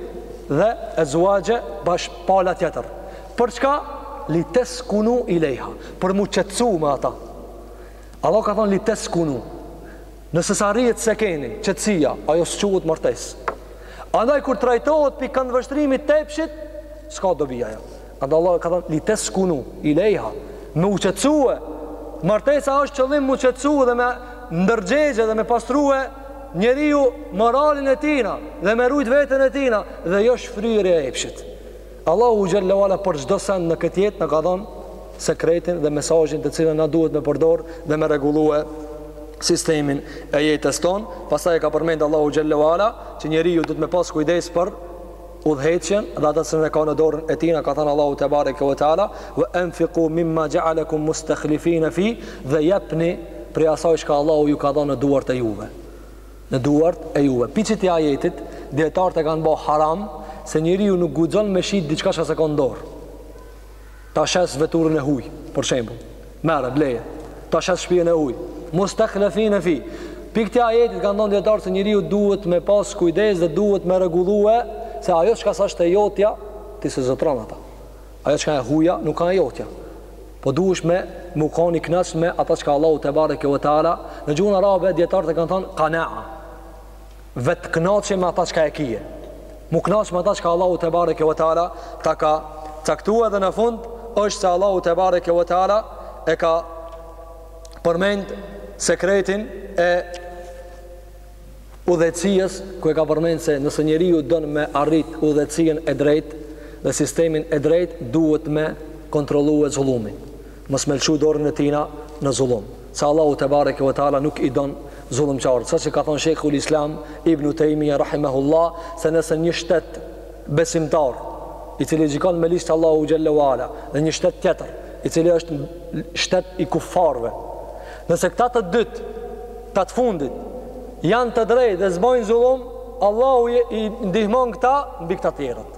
dhe ezwaxhe, bash, pala tjetër. Për çka? Li teskunu ilejha. Për mu qetsu me ata. Allah ka thonë li teskunu. Nëse s'arriet sekine, qetsia, ajo s'quhet martes. Andaj kur trajtohet pi këndvështrimit t'epshit, s'ka dobi ajo. Andaj Allahu ka thonë li teskunu ilaiha, me u qetësue. Martesa është qëllim mu qetësue dhe me ndërgjegje dhe me pastrue njeriu moralin e tina dhe me rujt veten e tina dhe jo shfryrje e epshit. Allahu xhelle ve ala për çdo send në këtë jetë na ka dhonë sekretin dhe mesazhin të cilën na duhet me përdor dhe me rregullue sistemin e jetës tonë. Pastaj e ka përmend Allahu xhelle ve ala që njeriu duhet me pas kujdes për udhëheqjen dhe atë cilën e ka në dorën e tina ka thënë Allahu tebareke ve teala ve enfiku mimma ja'alakum mustakhlifina fi dhe jepni prej asaj çka Allahu ju ka dhënë në duart e juve në duart e juve pi këtij ajeti dijetarët e kanë ba haram se njeriu nuk guxon me shit diçka çka s'e ka në dorë Ta shes veturën e huj, për shembull. Merre, bleje. Ta shes shpijën e huj. Mustakhlefine fi. Pi këtij ajeti kanë thonë dijetarët se njeriu duhet me pas kujdes dhe duhet me rregullue se ajo çka s'asht e jotja, ti se zotron ata. Ajo çka e huja nuk ka e jotja. Po duhesh me mu kanë i knaq me ata çka Allahu tebareke ve teala. Në gjuhën arabe, dijetarët e kanë thonë kanaa. Vetëkënaqje me ata çka e kije. Mu kënaqë me ata çka Allahu tebareke ve teala ta ka caktu dhe në fund është se Allahu tebareke ve teala e ka përmend sekretin e udhëheqësies ku e ka përmend se nëse njeriu don me arrit udhëheqësien e drejtë dhe sistemin e drejtë duhet me kontrollue zullumin. Mos me lshu dorën e tina në zullum, se Allahu tebareke ve teala nuk i don zullumqarët, saqë ka thënë Shejhul Islam Ibnu Tejmije rahimehullah se nëse një shtet besimtar i cili gjikon me ligj të Allahu xhelle ve ala dhe një shtet tjetër i cili është shtet i kufarëve, nëse këta të dytë, këta të fundit janë të drejtë dhe s'bojnë zullum, Allahu i ndihmon këta mbi këta të tjerët.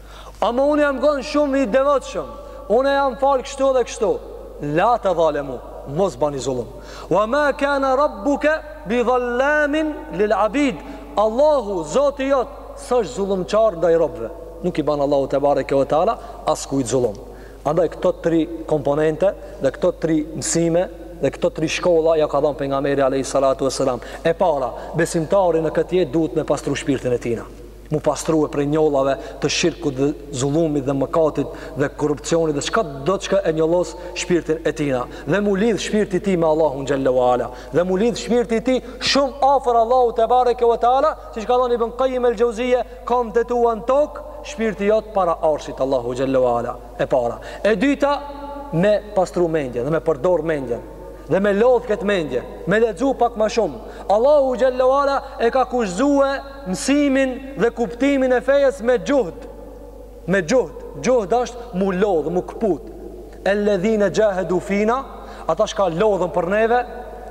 Ama unë jam kon shumë i devotshëm. Unë jam fal kështu dhe kështu. La tedhlimu, mos bani zullum. Wa ma kana rabbuka bi dhallamin lil abid. Allahu, Zoti jot, s'asht zullumqar ndaj robëve. Nuk i ban Allahu tebareke ve teala as kujt zullum. Andaj këto tri komponente dhe këto tri mësime dhe këto tri shkolla ja ka dhanë pejgamberi alayhi salatu wasalam. E para, besimtari në këtë jetë duhet me pastru shpirtin e tina. mu pastrue prej njollave të shirkut dhe zullumit dhe mëkatit dhe korrupsionit dhe çkado çka e njollos shpirtin e tina dhe mu lidh shpirti i tij me Allahun xhallahu ala dhe mu lidh shpirti i tij shumë afër Allahut tebareke ve teala siç ka thënë Ibn Qayyim el-Jauziye ka me tavaf tek shpirti jot para arshit Allahu xhallahu ala E para. E dyta, me pastru mendjen dhe me përdor mendjen dhe me lodh këtë mendje, me lexu pak ma shumë. Allahu xhallahu ala e ka kushtëzue mësimin dhe kuptimin e fejes me xhuhd. Me xhuhd, xhuhd asht mu lodh, mu kput. Alladhina jahadu fina, ata çka lodhen për neve,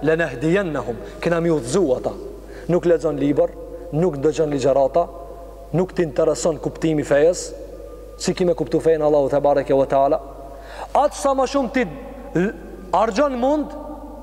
lanahdiyannahum, kena mi udhëzu ata. Nuk lexon libër, nuk dëgjon ligjërata, nuk të intereson kuptimi fejes, Si ki me kuptu fejen e Allahut tebareke ve teala? Aq sa ma shumë ti harxhon mund,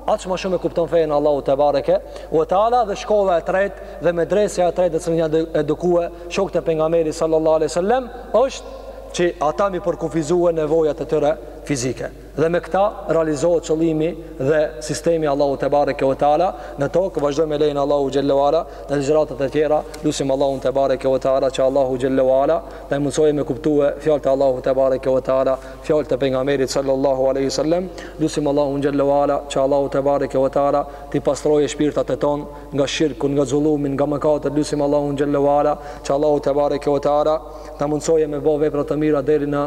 aq ma shumë e kupton fejen e Allahut tebareke ve teala dhe shkolla e tretë dhe medresja e tretë që janë edukue shokët e pejgamberit sallallahu alaihi wasallam është që ata mi përkufizue nevojat e tyre fizike. Dhe me këta realizohet qëllimi dhe sistemi i Allahut tebareke ve teala në tokë. Vazhdojmë me lejen e Allahut xhelle uala në ligjëratat e tjera. Lusim Allahun tebareke ve teala që Allahu xhelle uala të mundësojë me kuptue fjalët e Allahut tebareke ve teala, fjalët e pejgamberit sallallahu alaihi wasallam. Lusim Allahun xhelle uala që Allahu tebareke ve teala t'i pastrojë shpirtat e tonë nga shirku, nga zullumi, nga mëkatet. Lusim Allahun xhelle uala që Allahu tebareke ve teala na mundësojë me bë vepra të mira deri në